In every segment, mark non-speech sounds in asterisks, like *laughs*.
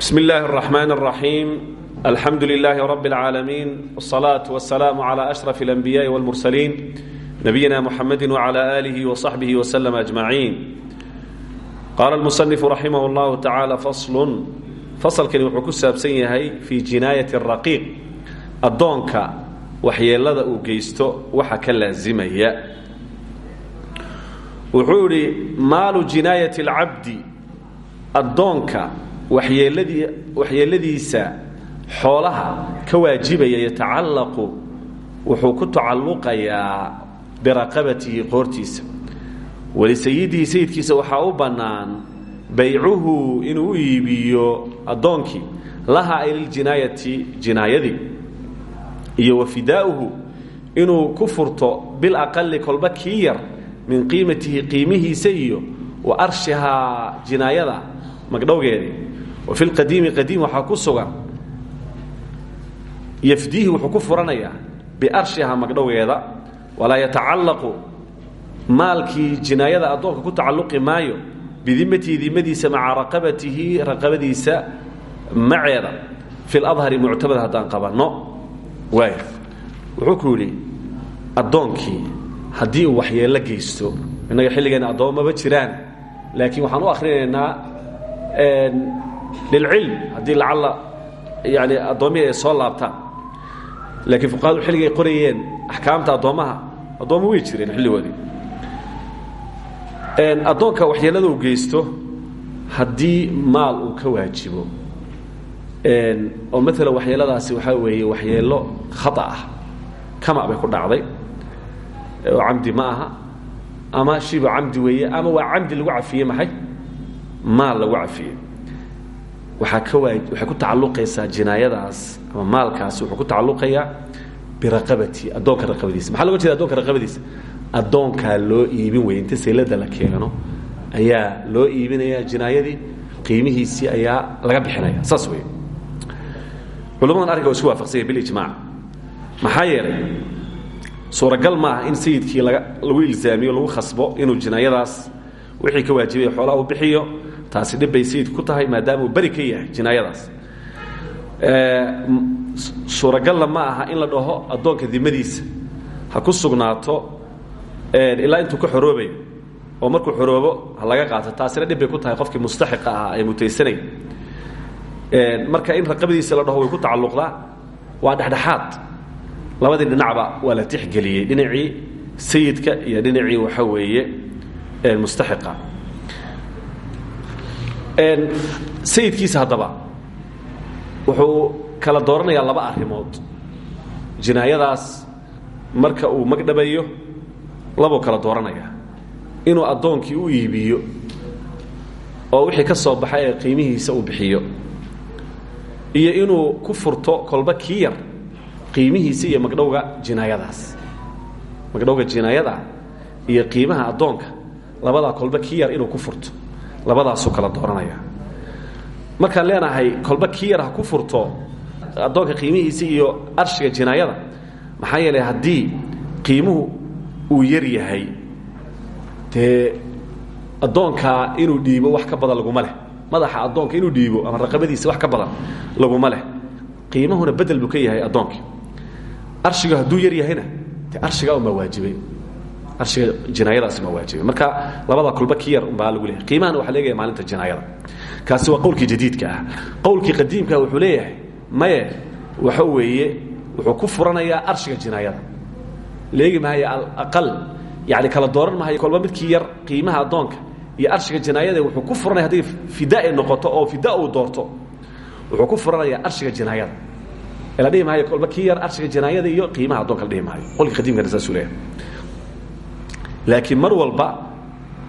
بسم الله الرحمن الرحيم الحمد لله رب العالمين والصلاة والسلام على أشرف الأنبياء والمرسلين نبينا محمد وعلى آله وصحبه وسلم أجمعين قال المصنف رحمه الله تعالى فصل فصل كان وحو كسابسن yahay في جناية الرقيق adoonka waxyeelada uu geysto waxa ka laazimaya wuxuu yidhi maalu jinaayati اlcabdi addoonka waxyeeladii waxyeeladiisa xoolaha ka waajibaya yatacallaqu wuxuu ku tacalluqayaa biraqabatihi qoortiisa. Walisayidihi sayidkiisa waxaa u bannaan baycuhu inuu u iibiyo addoonkii laha ay liljinaayati jinaayadii iyo wa fidaa'uhu inuu ku furto bilaqali kolba kii yar min qiimatihi qiimihiisa iyo wa arshihaa jinaayada magdhowgeedii wa fi lqadiimi qadiim waxaa ku sugan. Yafdiihi wuxuu ku furanayaa biarshihaa magdhowgeeda walaa yatacallaqu maalkii jinaayada addoonka ku tacalluqi maayo bidimatihi dimadiisa maca raqabatihi raqabadiisa maceeda. Fi ladhari muctamad haddaan qabanno. Waaya wuxuu ku yidhi addoonkii haddii geysto innaga xilligeena addoommaba jiraan. Laakiin waxaan u akhrinaynaa lilcilm haddii lacalla yani addoommihii ay soo laabtaan. Laakiin fuqahadu xilligay qorayeen axkaamta addoommaha addoomma way jireen xilligoodii. Addoonka waxyeellada uu geysto haddii maal uu ka waajibo. Oo maalan waxyeeladaasi waxaa weeye waxyeello khata ah. Kama bay ku dhacday. Oo camdi ma aha. Ama shiba camdi weeye ama waa camdi lagu cafiyey maxay maal lagu cafiyey waxaa ka waa waxay ku tacalluqaysaa jinaayadaas ama maalkaasi wuxuu ku tacalluqayaa biraqabati addoonka raqabadiisa. Maxaa loga jeeda adonka raqabadiisa? Addoonkaa loo iibin weye inta saylada la keeno ayaa loo iibinaya jinaayadii qiimihiisii ayaa laga bixinaya saas wey culamadan arrinka waa isku waafaqsanya bilijmac maxaa yeelay suuragal ma aha in sayidkii laga lagu ilzaamiyo lagu khasbo inuu jinaayadaas wixii ka waajibaya xoolaha uu bixiyo taasi dhib bay sayidku ku tahay maadaama uu beri ka yahay jinaayadaas. Suuragalna ma aha in la dhaho addoonka dimadiisa. Ha ku sugnaato ilaa intuu ka xoroobayo. Oo markuu xoroobo ha laga qaato. Taasina dhib bay ku tahay qofkii mustaxiqa ahaa ee mutaysanaya marka in raqabadiisa la dhaho way ku tacalluqdaa. Waa dhexdhexaad. Labadii dhinacba waa la tixgeliyey. Dhinacii sayidka iyo dhinacii waxa weeye mustaxiqa sayidkiisa haddaba wuxuu kala dooranayaa laba arrimood. Jinaayadaas marka uu magdhabayo labuu kala dooranayaa. Inuu addoonkii u iibiyo oo wixii ka soo baxay ee qiimihiisa uu bixiyo. Iyo inuu ku furto kolba kii qiimihiisa iyo magdhowga jinaayadaas. Magdhowga jinaayadaa iyo qiimaha addoonka labadaa kolba kii inuu ku furto labadaasuu kala dooranaya markaan leenahay kolba kii yar ha ku furto addoonka qiimihiisa iyo arshiga jinaayada maxaa yeelay haddii qiimuhu uu yar yahay dee addoonkaa inuu dhiibo wax ka badan laguma leh. Madaxa addoonka inuu dhiibo ama raqabadiisa wax ka badan laguma leh. Qiimahuna bedel buu ka yahay addoonkii arshiga hadduu yar yahayna de arshigaa unbaa waajibay arshiga jinaayadaasi baa waajibay. Marka labada kulba ki yar lagu leeyahay. Qiimahana waxaa leegaya maalinta jinaayada kaasi waa qowlkii jadiidka ah. Qowlkii qadiimkaa wuxuu leeyahay maye waxa weeye wuxuu ku furanayaa arshiga jinaayada leegi maayo alaqal yani kala dooran maayo kolba midkii yar qiimaha addoonka iyo arshiga jinaayada wuxuu ku furanaya hadday fida noqoto oo fida uu doorto. Wuxuu ku furanayaa arshiga jinaayada la dhihi maayo kolba arshiga jinaayada iyo qiimaha addoonka la dhihi maayo. Qolkii laakiin mar walba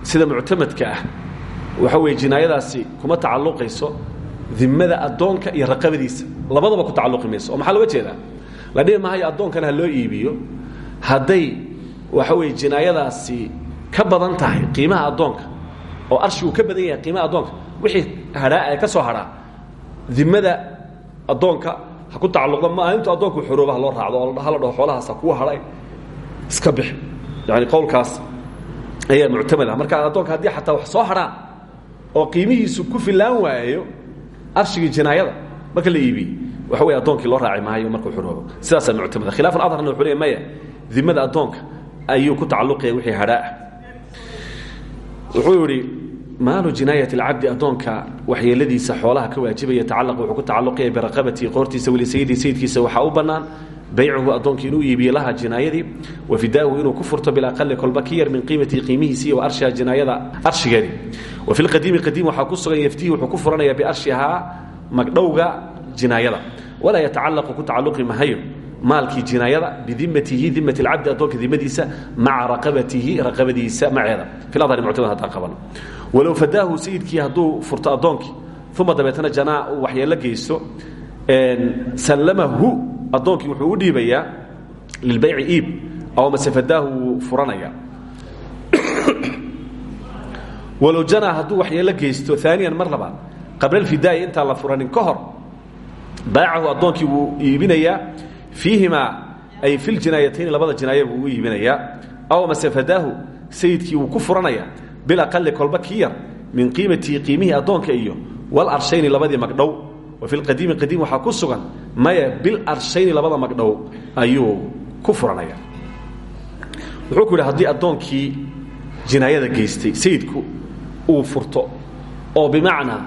sida muctamadka ah waxa weeye jinaayadaasi kuma tacalluqayso dimada addoonka iyo raqabadiisa. Labadaba ku tacalluqi mayso oo maxaa looga jeedaa? La dhihi maayo addoonkana ha loo iibiyo hadday waxa weeye jinaayadaasi ka badan tahay qiimaha addoonka oo arshigu ka badan yahay qiimaha addoonka wixii hadhaa ee ka soo hadhaa dimada addoonka ha ku tacalluqda maalintu addoonku xorooba ha loo raacdo oo hala dhaho xoolahaas ha kuwa hadhay? Iska bixi yani qowlkaas ayaa muctamad ah marka addoonka haddii xataa wax soo hadhaan oo qiimihiisu ku filaan waayo arshigii jinaayada marka la iibiyey waxa wey addoonkii loo raaci maayo markuu xoroobo sidaasaa muctamada. Khilaafan adharna wuxuu leey maya dimada addoonka ayuu ku tacalluqaya wixii hadhaa'ah wuxuu yidhi maalu jinaayat اlcabdi addoonka waxyeeladiisa xoolaha ka waajibaya tacalaq wuxuu ku tacalluqaya biraqabatihi qoortiisa walisayidii sayidkiisa. Waxaa u bannaan baycuhu addoonkii inuu iibiye laha jinaayadii wa fidaa'uhu inuu ku furto bilaqali kolba ka yar min qiimatihi qiimihiisii wa arshiha jinaayada arshigeedii. Wa fi lqadiimi qadiim waxaa ku sugan yaftihi wuxuu ku furanaya biarshihaa magdhowga jinaayada. Walaa yatacalaqu ku tacalluqi mahayo maalkii jinaayada bidimatihi dimat اlcabdi addoonka dimadiisa maca raqabatihi raqabadiisa maceeda. Fi adhari muctamad haddaan qabano walow fadaahu sayidkii hadduu furto addoonkii uma dabeetana janaa uu waxyeelo geysto sallamahu addoonkii wuxuu u dhiibayaa lilbayci iib aw mase fadaahu wuu furanaya. *clears throat* Walow janaa hadduu waxyeelo geysto aaniyan mar labaad qabla alfidaa'i intaan la furanin ka hor baacahu wuu iibinayaa fiihimaa ay fi ljinaayatayni labada jinaaya buu u iibinayaa aw mase fadaahu sayidkii wuu ku furanaya bilaqali kolba ki yar min qiimatihi qiimihii addoonka iyo walarshayni labadii magdhow wa fi lqadiimi qadiim waxaa ku sugan maya bilarshayni labada magdhow ayuu ku furanaya. Wuxuu ku yidhi haddii addoonkii jinaayada geystay sayidku uu furto oo bimacnaa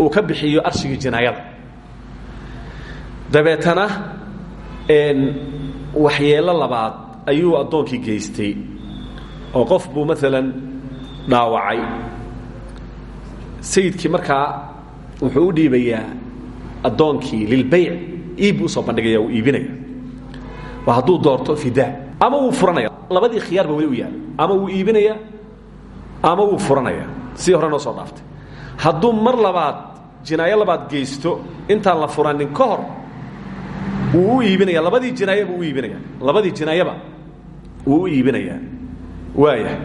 uu ka bixiyo arshigii jinaayada dabeetana waxyeelo labaad ayuu addoonkii geystay oo qof buu maalan dhaawacay. Sayidkii markaa wuxuu u dhiibayaa addoonkii lilbayc iib u soo bandhigaya uu iibinaya. Hadduu doorto fidaa ama wuu furanaya. Labadii khiyaarba weli u yaalla ama wuu iibinaya ama wuu furanaya. Sidii hore noo soo dhaaftay. Hadduu mar labaad jinaayo labaad geysto intaan la furanin ka hor wuu u iibinaya. Labadii jinaayaba u iibinaya. Labadii jinaayaba wuu u iibinayaa waaya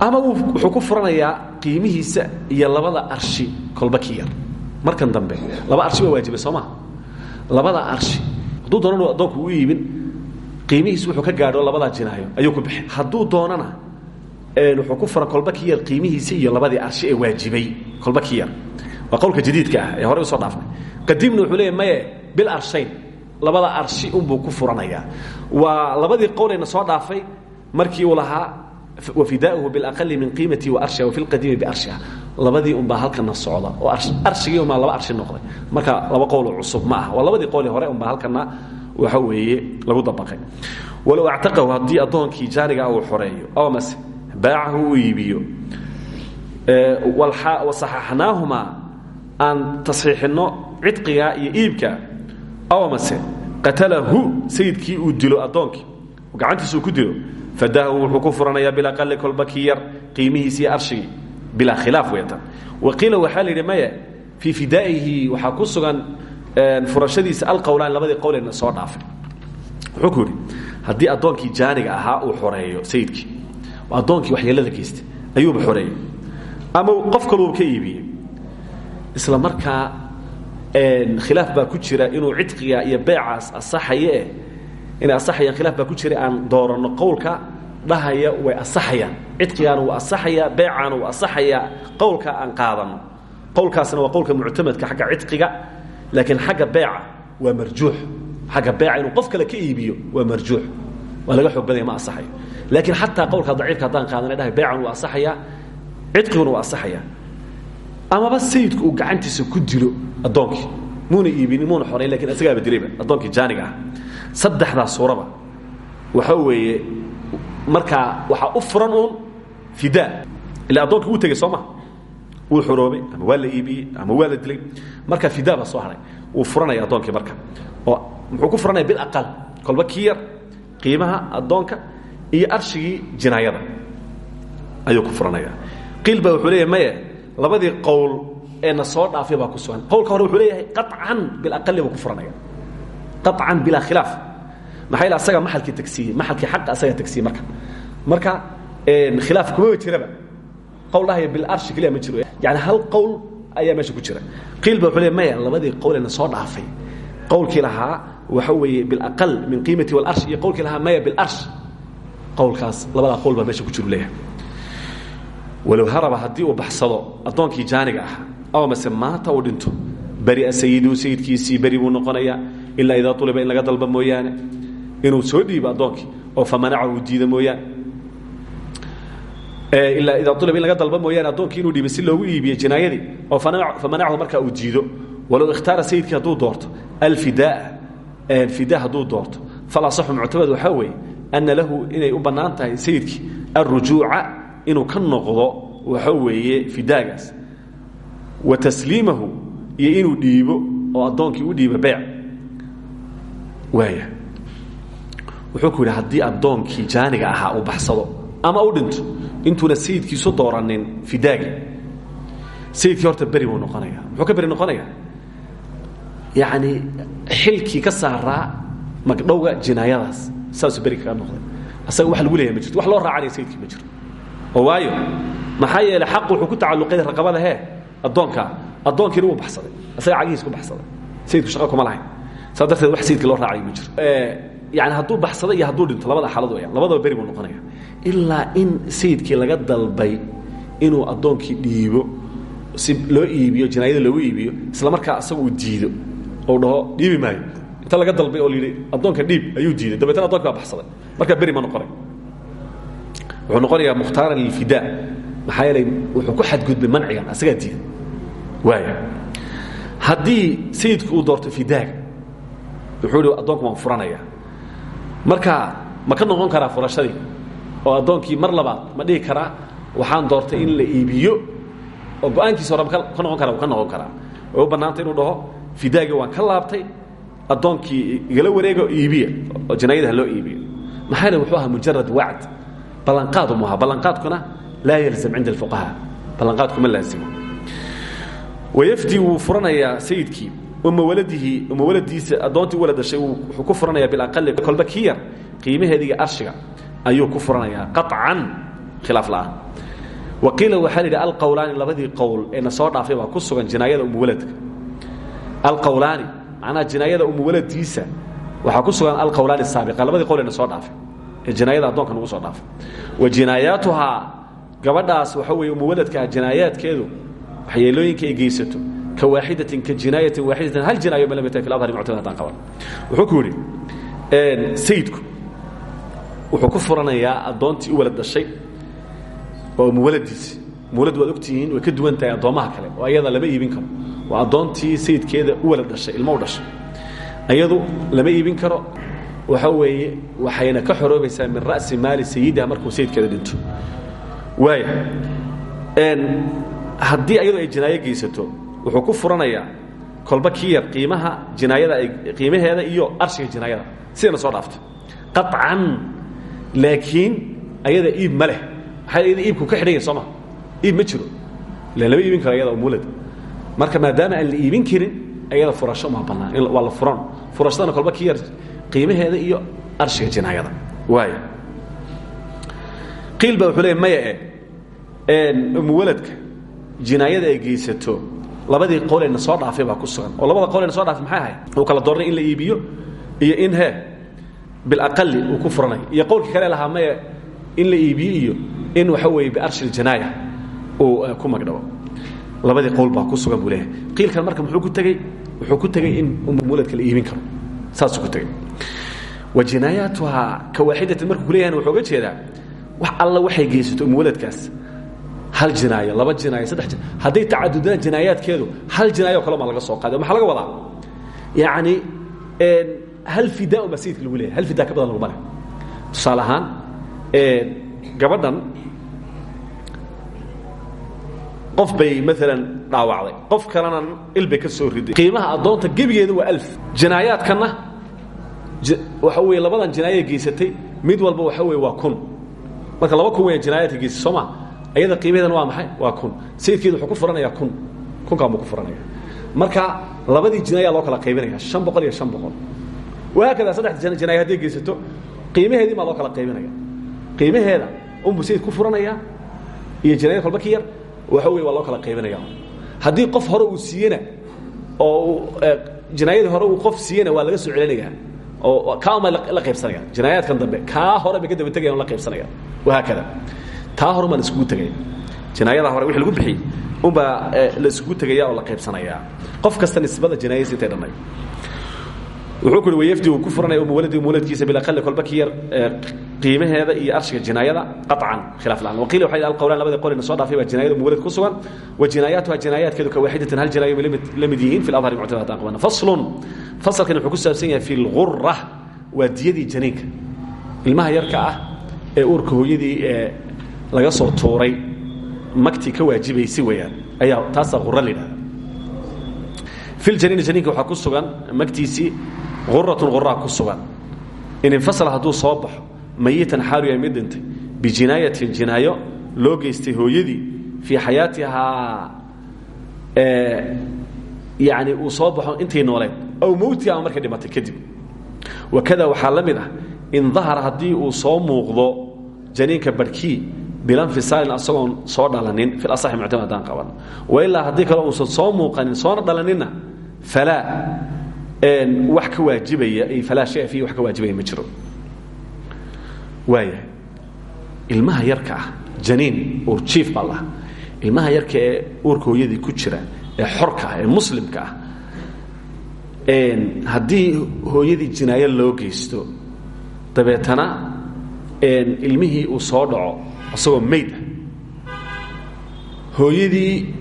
ama wuxuu ku furanayaa qiimihiisa iyo labada arshi kolba ki yar. Markan dambe laba arshi baa waajibay soo maa labada arshi. Hadduu doonana addoonku u iibin qiimihiis wuxuu ka gaadho labadaa jinaayo ayuu ku bixi. Hadduu doonana wuxuu ku furan kolba ki yar qiimihiisa iyo labadii arshi ee waajibay kolba ki yar. Waa qowlka jadiidka ah ee horey u soo dhaafnay. Qadiimna wuxuu leeya maye bil arshayn. Labada arshi unbuu ku furanayaa. Waa labadii qowlayna soo dhaafay markii uu lahaa wafidaauhu biaqali min qiimatihi waarshiha wafi lqadiimi biarshiha labadii unbaa halkana socda oo arshigii unbaa laba arshi noqday. Marka laba qowloo cusub ma ah waa labadii qowli hore unbaa halkana waxa weeye lagu dabaqay. Walow actaqahu haddii addoonkii jaaniga uu xoreeyo oo mase baacahu uu iibiyo wasaxaxnaahumaa aan tasxiixinno cidqiga iyo iibka aw mase qatalahu sayidkii uu dilo addoonkii gacantiisuu ku dilo fadaahu wuxuu ku furanayaa bilaqali kolba ki yar qiimihiisiiyo arshigii bilaa khilaaf weetan waqiila waxaa la yidhi maya fii fidaa'ihi waxaa ku sugan furashadiisa alqowlaan labadii qowleyna soo dhaafay wuxuu ku yidhi haddii addoonkii jaaniga ahaa uu xoreeyo sayidkii oo addoonkii waxyeelada geystay ayuuba xoreeyey ama qof kaluuba ka iibiyey isla markaa khilaaf baa ku jira inuu cidqiga iyo beecaas asaxaye inay asaxayaan khilaaf baa ku jira aan dooranno qowlka dhahaya way asaxayaan. Cidqigaana wuu asaxayaa beecaana wuu asaxayaa qowlka aan qaadanno qowlkaasna waa qowlka muctamadka xagga cidqiga laakiin xagga beeca waa marjuux. Xagga beeca inuu qof kale ka iibiyo waa marjuux. Waa laga xoog badanya ma asaxayo laakiin xataa qowlka daciifka haddaan qaadana dhahay beecan wuu asaxayaa cidqiguna wuu asaxayaa amaba sayidku uu gacantiisa ku dilo addoonkii muuna iibinin muuna xorayn laakiin isagaaba dilayba addoonkii jaaniga ah saddexdaa suuraba. Waxa weeye markaa waxaa u furan uun fidaa ila addoonkii wuu tegey soo ma. Wuu xoroobay ama waa la iibiyey ama waa la dilay. Marka fidaa baa soo haray. Wuu furanaya addoonkii marka. Oo muxuu ku furanaya bilaqal kolba kii yar qiimaha addoonka iyo arshigii jinaayada. Ayuu ku furanaya. Qiil baa wuxuu leeyahy maye labadii qowl ee na soo dhaafay baa ku sugan. Qowlka hore wuxuu leeyahay qaطcan bilaqali buu ku furanaya qaطcan bilaa khilaaf maxaa asaga maxalkii tagsiiyey maxalkii xaqa asaga tagsiiyey marka marka khilaaf kumaba jiraba qowl dhahaya bilarshi keliya ma jiro yani hal qowl ayaa meesha ku jira qiil ba wuxuu leeyahy maya labadii qowl ee na soo dhaafay qowlkii lahaa waxa weeye bilaqal min qiimati walarsh iyo qowlkii lahaa maya bilarsh qowlkaas labadaa qowl baa meesha ku jiru leeyahay walow haraba haddii uu baxsado addoonkii jaaniga ahaa aw mase maanta uu dhinto beria sayiduhu sayidkiisii beri buu noqonayaa ilaa idaa uliba in laga dalba mooyaane inuu soo dhiibo addoonkii oo famanacahu diida mooyaane ilaa idaa uliba in laga dalba mooyaane addoonkii inuu dhiibo si loogu iibiyo jinaayadii oo famanacahu markaa uu diido walow ikhtaara sayidkii hadduu doorto alfidaa fida hadduu doorto falasaxu muctamad waxaa weeye ana lahu inay u bannaan tahay sayidkii alrujuuca inuu ka noqdo waxa weeye fidaagaas wa tasliimahu iyo inuu dhiibo oo addoonkii u dhiibo beyc waaya wuxuu ku yidhi haddii addoonkii jaaniga ahaa uu baxsado ama u dhinto intuuna sayidkiisu dooranin fidaagi. Sayidkii horta beri buu noqonaya muxuu ka beri noqonaya yacni xilkii ka saaraa magdhowga jinaayadaas. Saasuu beri kaga noqday. Asaga wax lagu leeyahay ma jirto. Wax loo raacanaya sayidkii ma jiro oo waayo. Maxaa yeeley xaqu wuxuu ku tacalluqay raqabada hee addoonkaa addoonkiina wuu baxsaday. Asaga cagihiis ku baxsaday. Sayidku shaqa kuma lahayn saa darteed wax sayidkii loo raacay ma jiro. Yani hadduu baxsado iyo hadduu dhinto labada xaalad weyaan labadaba beri buu noqonaya. Ilaa in sayidkii laga dalbay inuu addoonkii dhiibo si loo iibiyo jinaayada loogu iibiyo isla markaa asaga uu diido ou dhaho dhiibi maayo. Inta laga dalbay oo layidhi addoonka dhiib ayuu diiday. Dabeetna adonki baa baxsaday. Markaa beri ma noqonay. Wuxuu noqonayaa mukhtaaran lilfidaa maxaa yeelay wuxuu ku xadgudbay mancigan asagaa diiday. Waaya haddii sayidku uu doorto fidaaga wuxuu ihi addoonku waan furanaya marka ma ka noqon karaa furashadii? Oo addoonkii mar labaad ma dhihi karaa waxaan doortay in la iibiyo. Oo go'aankiisa hore ka noqon kara ka noqon karaa. Way u bannaanta inuu dhaho fidaagii waan ka laabtay addoonkii igala wareego iibiya oo jinaayada ha loo iibiyo. Maxaa yeele wuxuu ahaa mujarad wacd ballanqaad mu ahaa ballanqaadkuna laa yalzam cinda alfuqahaa ballanqaadku ma laazimo wayafdi wuu furanayaa sayidkii uma waladihi uma waladiisa addoontii wala dhashay wuxuu ku furanayaa bilaqali kolba kii yar qiimaheediga arshiga ayuu ku furanayaa. Qaطcan khilaaf la'aan. Wa qiila waxaa la yidhi alqowlaani labadii qowl ee na soo dhaafay baa ku sugan jinaayada umuwaladka alqowlaani macnaha jinaayada umuwaladiisa waxaa ku sugan alqowlaani saabiqa labadii qowl ee na soo dhaafay ee jinaayada addoonka nagu soo dhaafay. Wa jinaayaatuhaa gabadhaas waxa weeye umuwaladkaa jinaayaadkeedu waxyeelooyinka ay geysato ka waaxidatin ka jinaayatin waaxidatin hal jinaayo ma lam yatahay fi adhari muctamad haddaan qaban wuxuu ku yidhi sayidku wuxuu ku furanayaa addoontii u walad dhashay oo muwaladiisi muwalad waad ogtihiin way ka duwan tahay addoommaha kale oo ayada lama iibin karo waa addoontii sayidkeeda u walad dhashay ilmo u dhashay ayadu lama iibin karo waxa weeye waxayna ka xoroobaysaa min ra'si maali sayidiha markuu sayidkeeda dhinto waaya haddii ayadu ay jinaayo geysato wuxuu ku furanayaa kolba kii yar qiimaha jinaayada qiimaheeda iyo arshiga jinaayada sidana soo dhaaftay. Qaطcan laakiin ayada iib ma leh. Maxaa ayada iibku ka xidhan yahy soo ma? Iib ma jiro. Ila lama iibin karo ayada umulada marka maadaama aan la iibin karin ayada furasho ma bannaan. Waa la furan. Furashadana kolba kii yar qiimaheeda iyo arshiga jinaayada. Waaya qiil baa wuxuu leey maya e umuwaladka jinaayada ay geysato labadii qowleyna soo dhaafay baa ku sugan. Oo labada qowleyna so dhaafay maxay ahayd? Uu kala doornay in la iibiyo iyo in he bilaqali uu ku furanay. Iyo qowlkii kale lahaa maya in la iibiyo iyo in waxa weeye biarshi ljanaaya uu ku magdhabo. Labadii qowl baa ku sugan buu qiilkan marka muxuu ku tegey wuxuu ku tegey in umuwaladka la iibin karo. Saasuu ku tegey wa jinaayaatuhaa ka waaxidatin markuu kuleeyahan wuxuu uga jeedaa wax alla waxay geysato umuwaladkaas hal jinaayo laba jinaayo saddex jin hadday tacadudaan jinaayaadkeedu hal jinaayo kale ma laga soo qaaday maxaa laga wadaa? Yacni hal fidaa uma sayidka lagu leeyahay hal fidaa ka badan laguma leh tusaale ahaan gabadhan qof bay maalan dhaawacday. Qof kalena il bay ka soo riday. Qiimaha addoonta gebigeeda waa alf. Jinaayaadkanna waxa weeye labadan jinaayo geysatay mid walba waxa weeye waa kun. Marka laba kun weya jinaayaadka geysay soo maa ayada qiimaheedana waa maxay? Waa kun. Sayidkeedu wuxuu ku furanayaa kun. Kunkaan buu ku furanaya marka labadii jinaayaa loo kala qaybinaya shan boqol iyo shan boqol. Wahaakada saddex jinaayo hadday geysato qiimaheedii baa loo kala qaybinaya qiimaheeda unbuu sayid ku furanayaa iyo jinaayad kolba ki yar waxa wey waa loo kala qaybinaya haddii qof hore uu siiyena oo jinaayadii hore uu qof siiyena waa laga soo celinaya oo kaama la qaybsanaya jinaayaadkan dambe kaa hore bay ka daba tegayan la qaybsanaya wahaakada taa hore maa la iskugu tegaya jinaayada hore wixii lagu bixiyey unbaa la isugu tegaya oo la qaybsanayaa. Qof kasta nisbada jinaayadiisa intay dhannay. Wuxuu ku uhi wayafdi uu ku furanaya umuwaladi umuwaladkiisa bilaqali kolba ki yar qiimaheeda iyo arshiga jinaayada qaطcan khilaaf la'aan. Waqiila waxay alqowlaan labadii qolina soo dhaafay baa jinaayada umuwalad ku sugan. Wa jinaayaatuha jinaayaadkeedu ka waaxidatin hal jinaayo la mid yihiin fi ladhari muctada haddaan qabana faslun. Fasalkan wuxuu ku saabsan yahay fi lgura waa diyadii janiinka ilmaha yarka ah ee uurka hooyadii ee laga soo tuuray magtii ka waajibaysa weeyaan ayaa taasaa qura la yidhahda filjaniini janiinka waxaa ku sugan magtiisii quratun quraa ku sugan. In infasala hadduu soo baxo mayitan xaalu yahay mid dhintay bijinaayatin jinaayo loo geystay hooyadii fii xayaatihaa yani uu soo baxo intay nooleed aw mowti ama markay dhimatay kadib. Wakada waxaa la mid ah in dahara haddii uu soo muuqdo janiinka barhkii bilanfisaalin asagoon soo dhalanin fi asaxi muctamad haddaan qaban. Wailaa haddii kale uusan soo muuqanin soona dhalaninna falaa wax ka waajibaya ay falaa shaya fiihi wax ka waajibaya ma jiro. Ilmaha yarka ah janiin uurjiif baa ilmaha yarka ee uurka ku jira ee xorka ah ee muslimka ah haddii hooyadii jinaayo loo geysto dabeetana ilmihii uu soo dhaco isagoo mayd. Ah hooyadii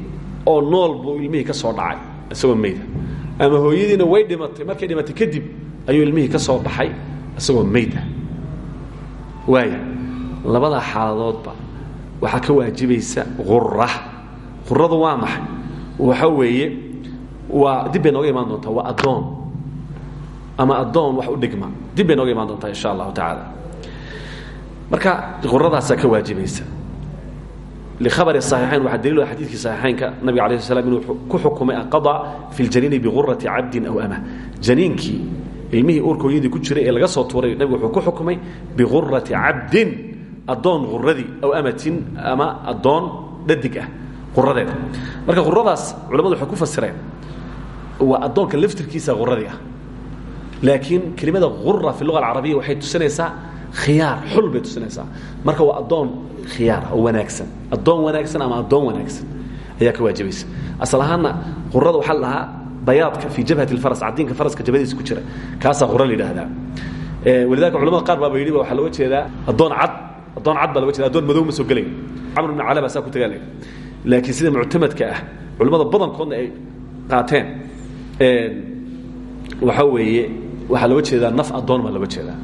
oo nool buu ilmihii ka soo dhacay isagoo mayda ama hooyadiina way dhimatay markay dhimatay kadib ayuu ilmihii ka soo baxay isagoo mayd. Ah waaya labadaa xaaladoodba waxaa ka waajibaysa qura quradu waa maxay? Waxa weeye waa dib bay nooga imaan doontaa waa addoon. Ama addoon wax u dhigma dib bay nooga imaan insha allahu tacaala marka quradaasaa ka waajibaysa لhabr الصaحيiحayn waxaa daliil xadiidkii صaxiixaynka nabiga aليه sl inuu ku xukumay aqaضى fi اljaniini bغuraةi cabdi aw ama janiinkii ilmihii uurka hooyadii ku jiray ee laga soo tuuray nabigu wuxuu ku xukumay biguraةi cabdin adoon quradii aw amatin ama adoon dhadig ah quradeeda marka quradaas culamadu waxay ku fasireen waa addoonka laftirkiisa quradii ah laakiin kelimada gura fi luga اlcarabiya waxay tusinaysaa khiyaar xul bay tusinaysaa. Marka waa addoon khiyaar oo wanaagsan. Addoon wanaagsan ama addoon wanaagsan ayaa ka waajibaysa. Asal ahaanna qurada waxaa la dhahaa bayaadka fii jabhati اlfaras caddiinka faraska jabadiisa ku jira. Kaasaa qura la yidhaahdaa. Walidalika culamada qaar baaba yidhi waxaa looga jeedaa addoon cad addoon cad baa loga jeeda addoon madow ma soo gelaya camr ibn cala baa saa ku tagaa laakiin sida muctamadka ah culimmada badankoodna ay qaateen. Waxaa weeye waxaa looga jeedaa naf addoon baa looga jeedaa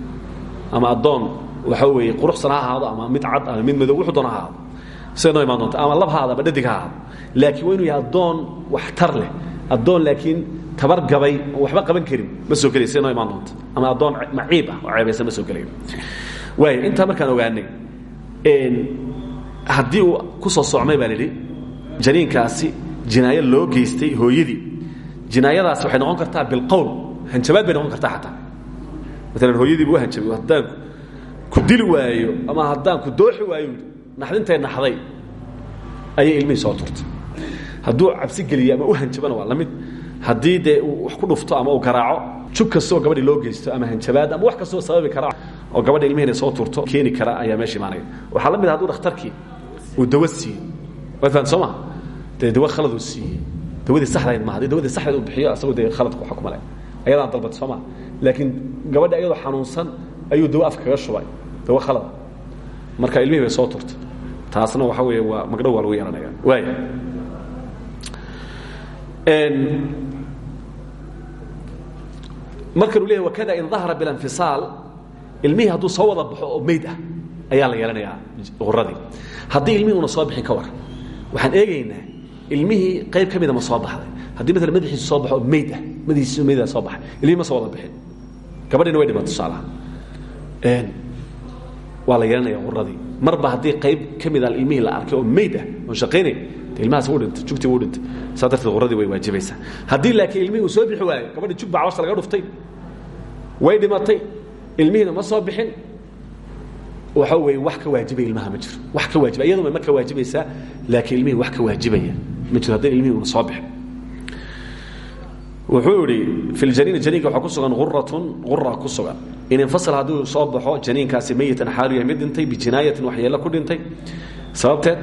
ama addoon waxa weeye quruxsan ha ahaado ama mid cad ama mid madow wuxuu doona ha ahaado. Sida noo imaan doonta ama lab ha ahaado ama dhadig ha ahaado. Laakiin waa inuu yahay addoon waxtar leh addoon laakiin tabar gabay oo waxba qaban karin ma soo gelaya sida noo imaan doonta ama addoon maciib ah oo ceebaysan ma soo gelayo waaya intaa markaan ogaanay haddii uu ku soo socmay baa lidhi janiinkaasi jinaayo loo geystay hooyadii. Jinaayadaas waxay noqon kartaa bilqowl hanjabaad bay noqon kartaa xataa maalan hooyadii buu hanjabay haddaan ku dili waayo ama haddaan ku dooxi waayo naxdintay naxday ayay ilmihii soo turtay. Hadduu cabsi geliyo ama u hanjabana waa la mid. Haddii dee wax ku dhufto ama uu garaaco jug kastoo gabadhii loo geysto ama hanjabaad ama wax kastoo sababi kara oo gabadha ilmihi soo turto keeni kara ayaa meesha imaanaya. Waxaa la mid hadduu dhakhtarkii uu dawa siiye waad fahamta soo ma? Dee dawa khaladuu siiyey. Dawadii saxdayd ma? Haddii dawadii saxdayd uu bixiyo asagoo dee khaladku xukuma leh ayadaan dalbata soo ma laakiin gabadha iyadoo xanuunsan ayuu dawo afka kaga shubay. Dawo khalada marka ilmihii bay soo turtay. Taasna waxa weeye waa magdhow waa lagu yeelanaya waaya marka uu leeyahy wakada in dahara biاlinfisaal ilmihii hadduu soo wada baxo oo meyd ah ayaa la yeelanayaa quradii haddii ilmihii una soo bixin ka war waxaan eegaynaa ilmihii qayb ka mida ma soo baxday. Haddii maala madaxiisu soo baxo oo meyd ah madaxiisu meyda soo baxay ilmihii ma soo wada bixin gabadhiina way dhiman tusaalaha waa la yeelanaya quradii marba haddii qayb ka mida ilmihii la arkay oo meyd ah oon shaqaynay ilmahaas wuu dhintay jugtii wuu dhintay. Saa darteed quradii way waajibaysaa haddii laakiin ilmihii uu soo bixi waayo gabadhi jug baa caloosha laga dhuftay way dhimatay ilmihiina ma soo bixin waxa weeye wax ka waajibaya ilmaha ma jiro. Wax ka waajiba iyaduna ma ka waajibaysaa laakiin ilmihii wax ka waajibaya ma jiro. Haddii ilmihii una soo bixin wuxuu idhi fi ljaniini janiinka waxaa ku sugan uratun ura ku sugan. In infasal hadduu soo baxo janiinkaasi meyitan xaalu yahay mid dhintay bijinaayatin waxyeello ku dhintay. Sababteed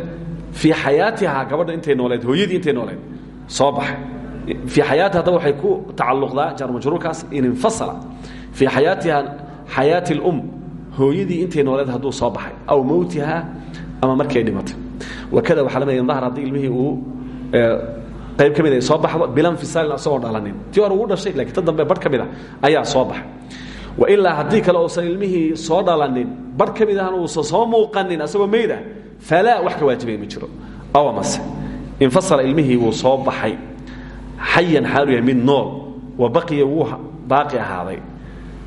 fii xayaatihaa gabadha intay nooleed hooyadii intay nooleed soo baxay. Fii xayaatiha haddaba waxay ku tacalluqdaa jaarmajruurkaas in infasala. Fii xayaatiha xayaati اlum hooyadii intay nooleed hadduu soo baxay. Aw mowtihaa ama markay dhimatay. Wakada waxaa la mid in dahar haddii ilmihii uu qayb ka ay soo baxdo bilanfisaalin asagoo dhalanin. Tii hore uu dhashay lakiin ta dambe barh a ayaa soo baxay wailaa haddii kale uusan ilmihii soo dhalanin barh ka mid ahna soo muuqanin asagoo meyd ah wax ka waajibaya ma jiro. Aw amase infasala ilmihii wuu soo baxay. Xayan xaalu yahay mid nool wa baqiya wuu baaqi ahaaday.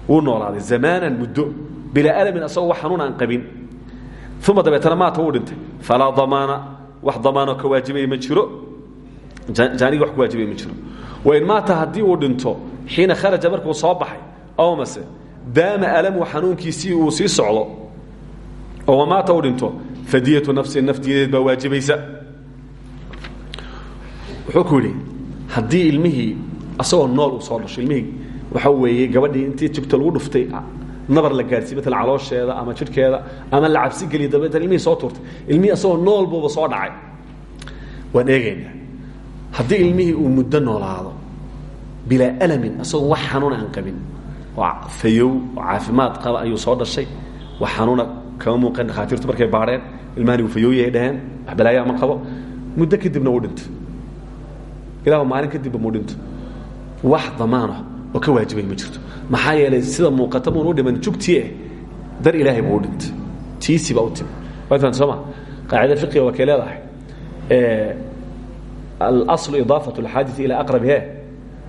Wuu noolaaday zamaanan muddo bilaa alamin asagoo wax xanuun aan qabin. Uma dabeetana maata wuu dhintay. Falaa wax damaanoo ka waajibaya ma jaanigi wax ku waajibaya ma jiro. Wain maata haddii uu dhinto xiina kharaja markuu soo baxay aw mase daama alamu xanuunkiisii uu sii socdo oo wamaata uu dhinto fadiyatu nafsin naftiideed baa waajibaysa. Wuxuu ku yidhi haddii nool soo dhasho ilmihii waxaa weeye gabadhii intii jibta lagu dhuftay nabar la gaadhsiy maala ama jidhkeeda ama la cabsi geliya dabeetna ilmihii soo tuurtay ilmihii asagoo nool buuba soo dhacay. Waan eegaynaa haddii ilmihii uu muddo noolaado bilaa alamin asagoo wax xanuuna aan qabin oo fayow oo caafimaad qaba ayuu soo dhashay. Wax xanuuna kama muuqan dhakhaatiirtu markay baadheen ilmahani uu fayooyahay dhaheen wax balaayaa ma qabo. Muddo kadibna uu dhinto ilaa maalin kadibba muu dhinto wax damaanah oo ka waajibay ma jirto. Maxaa yeelay sida muuqata muun u dhiman jugtii eh dar ilaahay buu u dhintay. Tiisii baa u timi waad fahamta sooma qaacida fiqiga waa kay leedahay alaslu idaafat alxaadii ila aqrabi he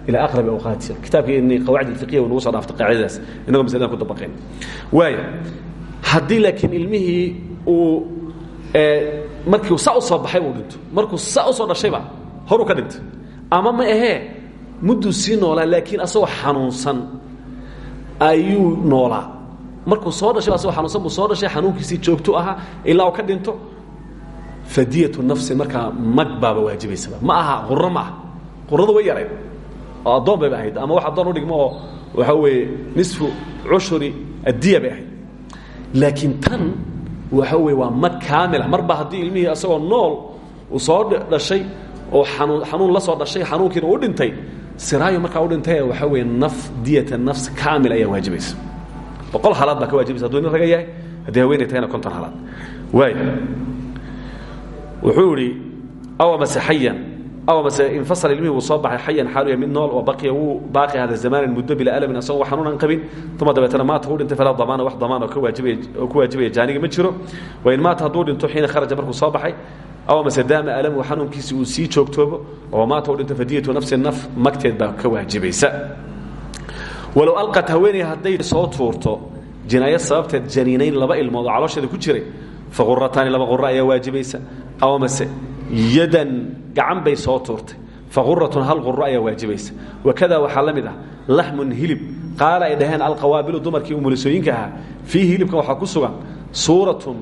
ila aqrabi awqaati kitaabkii qawaacid alfiqiya nagu soo dhaaftay qaacidadaas inagoo masaladan ku dabaqeen waaya haddii laakiin ilmihii uu markii sa u soo baxay uu dhinto markuu sa u soo dhashayba horuu ka dhintay ama ma ahee mudduu sii noolaa laakiin asagoo xanuunsan ayuu noolaa markuu soo dhashay asagoo xanuunsan buu soo dhashay xanuunkiisii joogtu ahaa ilaa uu ka dhinto fadiyatu nafsin markaa mag baaba waajibaysaba. Ma aha quro ma aha. Quradu way yarayd oo addoon bayba ahayd ama wax addoon udhigmo oo waxaa weeye nisfu cushuri addiya bay ahayd. Laakiin tan waxa weye waa mag kaamila marba haddii ilmihii asagoo nool uu soo dhashay oo anuun xanuun la soo dhashay xanuunkiina u dhintay siraayo markaa u dhintay waxaa weye naf diyata nafs kaamil ayaa waajibaysa. Boqol halaad baa ka waajibaysa. Haduu nin raga yahay haddii haweenay tahayna konton halaad. Waay wuxuu idhi aw mase xayan aw mase infasal ilmihii wuu soo baxay? Xayan xaalu yahay mid nool oo baqiya wuu baaqi hada zamaanan muddo bila alamin asagoo xanuun aan qabin. Uma dabeetana maata u dhintay falaa damaana wax damaan oo ku waajibaya jaaniga ma jiro. Wain maata hadduu dhinto xiina kharaja markuu soo baxay aw mase daama alamu xanuunkiisi uu sii joogtoobo oo maata u dhinto fadiyatu nafsi naf magteed baa ka waajibaysa. Walow alqat haweeney hadday soo tuurto jinaayo sababteed janiinayn laba ilmood oo caloosheeda ku jiray faqurataani laba qura ayaa waajibaysa. Aw mase yadan gacan bay soo tuurtay. Faquratun hal quro ayaa waajibaysa. Wakada waxaa la mid ah laxmun hilib. Qaala ay dhaheen alqawaabilu dumarkii umulisooyinka ahaa. Fiihi hilibkan waxaa ku sugan suuratun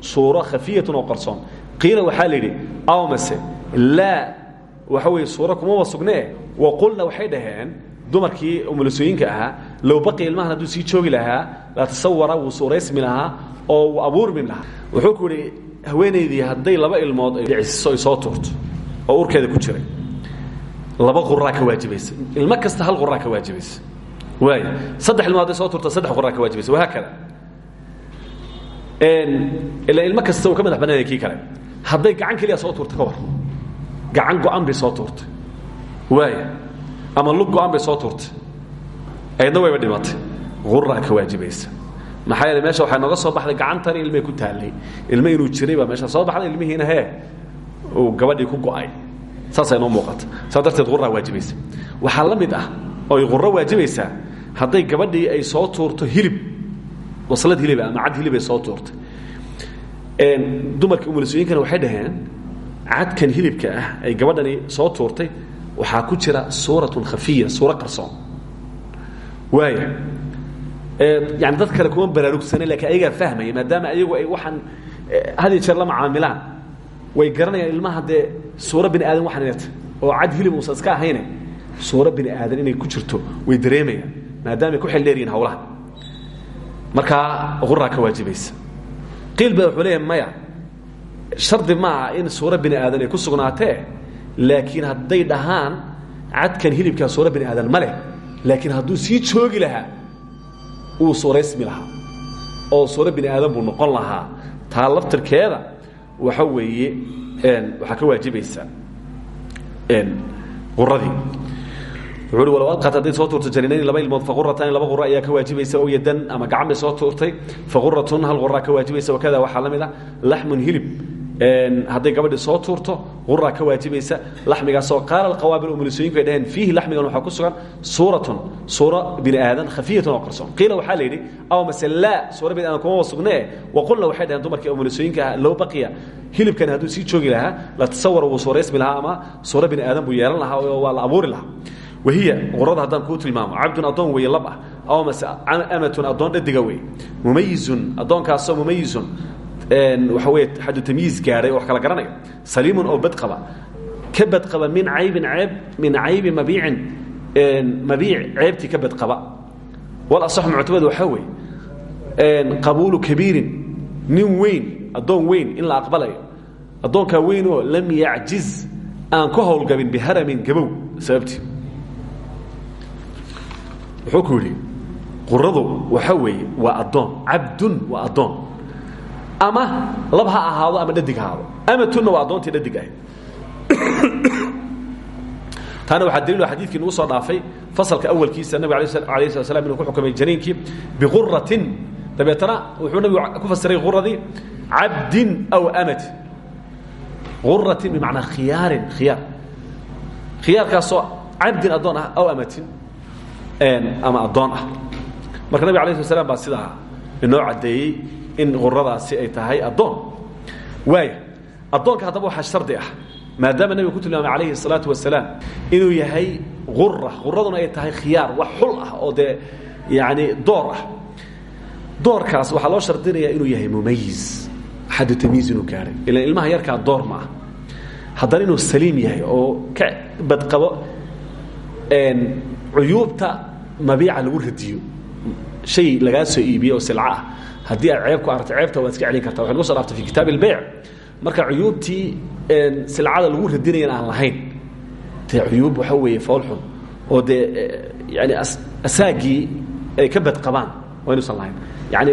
suuro khafiyatun oo qarsoon. Qiila waxaa la yidhi aw mase laa. Waxa weye suuro kumaba sugnee wa qulna waxay dhaheen dumarkii umulisooyinka ahaa low baqiya ilmahan hadduu sii joogi lahaa la tasawara wuu suuraysmi lahaa oo uu abuurmi lahaa. Wuxuu ku yidhi haweenaydii hadday laba ilmood ay dhicisiso ay soo tuurto oo urkeeda ku jiray. Laba quraa ka waajibaysa. Ilmo kasta hal quraa ka waajibaysa. Waaya saddex ilmood hadday soo tuurto saddex quraa ka waajibaysa. Wahaakada ila ilmo kasta uu ka madax bannaanaya kii kale. Hadday gacan keliya soo tuurto ka war. Gacan go-an bay soo tuurtay waaya ama lug go-an bay soo tuurtay. Ayadna wayba dhimatay. Quraa ka waajibaysa. Maxaa yeele meesha waxaa nooga soo baxday gacantani ilmay ku taallay. Ilmo inuu jiray baa meesha soo baxday ilmihiina hee. Uu gabadhii ku go'ay. Saasay noo muuqata waajibaysa. Waxaa la mid ah oo ay quro waajibaysaa. Hadday gabadhii ay soo tuurto hilib. Waslad hiliba ama cad hilib ay soo tuurtay. Dumarka umulisooyinkana waxay dhaheen cadkan hilibka ah ay gabadhani soo tuurtay waxaa ku jira suuratun khafiya suuro qarsoon. Waaya yani dad kale kuma baraarugsana lakiin ayagaa fahmaya maadaama ayagu ay waxaan had iyo jeer la macaamilaan. Way garanayaan ilmaha dee suuro bini aadan waxaan inay tahay oo cad hilib uusan iska ahayne suuro bini aadan inay ku jirto way dareemayaan maadaama ay ku xel dheeryihin hawlaha. Markaa quraa ka waajibaysa. Qiil ba wuxuu leeyahay maya shardi ma aha in suuro bini aadan ay ku sugnaatee laakiin hadday dhahaan cadkan hilibkaa suuro bini aadan ma leh laakiin hadduu sii joogi lahaa wuu suuraysmi lahaa oo suuro bini aadan buu noqon lahaa. Taa laftirkeeda waxa weeye waxaa ka waajibaysa quradii adqat hadday soo tuurto janinayn laba ilmood faquratan laba qura ayaa ka waajibaysa oo yadan ama gacan bay soo tuurtay. Faquratun hal quraa ka waajibaysa wakada waxaa la mid ah laxmun hilib hadday gabadhi soo tuurto quraa ka waajibaysa. Laxmigaasoo qaala alqawaabil umulisooyinku ay dhaheen fiihi laxmigan waxaa ku sugan suuratun suuro bini aadan khafiyatun oo qarsoon. Qiila waxaa aw mase laa bini aadan kumaba sugnee waqulna waxay dhaheen dumarkii umulisooyinka ah baqiya. Hilibkani hadduu sii joogi lahaa la tasawara wuu suuraysmi lahaa ama suuro bini aadan buu yeelan lahaa oo la abuuri lahaa. Wahiya qurada haddaan kuu tilmaamo cabdun addoon weeye lab ah. Aw mase amatun addoon dhadiga wey mumayizun addoonkaasoo mumayizun waxa wey xadu tamyiiz gaadhay oo wax kala garanaya saliimun oo badqaba ka badqaba min caybin ceeb min caybi mabiicin. Mabiic ceebtii ka badqaba wal asaxu muctamad waxaa weeye. Qabuulu kabiirin. Nin weyn addoon weyn in la aqbalayo. Addoonkaa weyn oo lam yacjiz aan ka howlgabin biharamin gabow. Sababtii. Wuxuu ku yidhi quradu waxa weeye waa addoon. Cabdun waa addoon ama lab ha ahaado ama dhadig ha ahaado amatunna waa addoontii dhadig ahayd. *coughs* Taana waxaa daliilo xadiidkii nagu soo dhaafay fasalka awalkiisa nabig alayh slat slam inuu ku xukumay janiinkii biquratin dabeetana wuxuu nabigu ku fasiray quradii cabdin aw amati quratin bimacnaa khiyaarin khiyaar. Khiyaarkaasoo cabdin addoon ah aw amatin ama addoon ah. Marka nabig alay slat slam baa sidaa inoo caddeeyey in quradaasi ay tahay addoon. Waaya addoonka haddaba waxaa shardi ah maadaama nebiga ku tilmaamay calayhi الsalaatu wasalaam inuu yahay qura quraduna ay tahay khiyaar wax xul ah oo dee yani door ah. Doorkaas waxaa loo shardinayaa inuu yahay mumayiz xaddu tamyiiz inuu gaadhay ilan ilmaha yarkaa door ma ah. Haddana inuu saliim yahay oo ka badqabo cuyuubta mabiica lagu radiyo. Shay lagaa soo iibiye oo silca ah haddii aad ceeb ku aragto ceebta waad iska celin karta waxay nagu so dhaftay fi kitaab ilbeyc marka cuyuubtii silcada lagu radinayan aan lahayn. Dee cuyuub waxa weeye foolxun oo dee yani asaagii ay ka badqabaan waa inuusan lahayn. Yani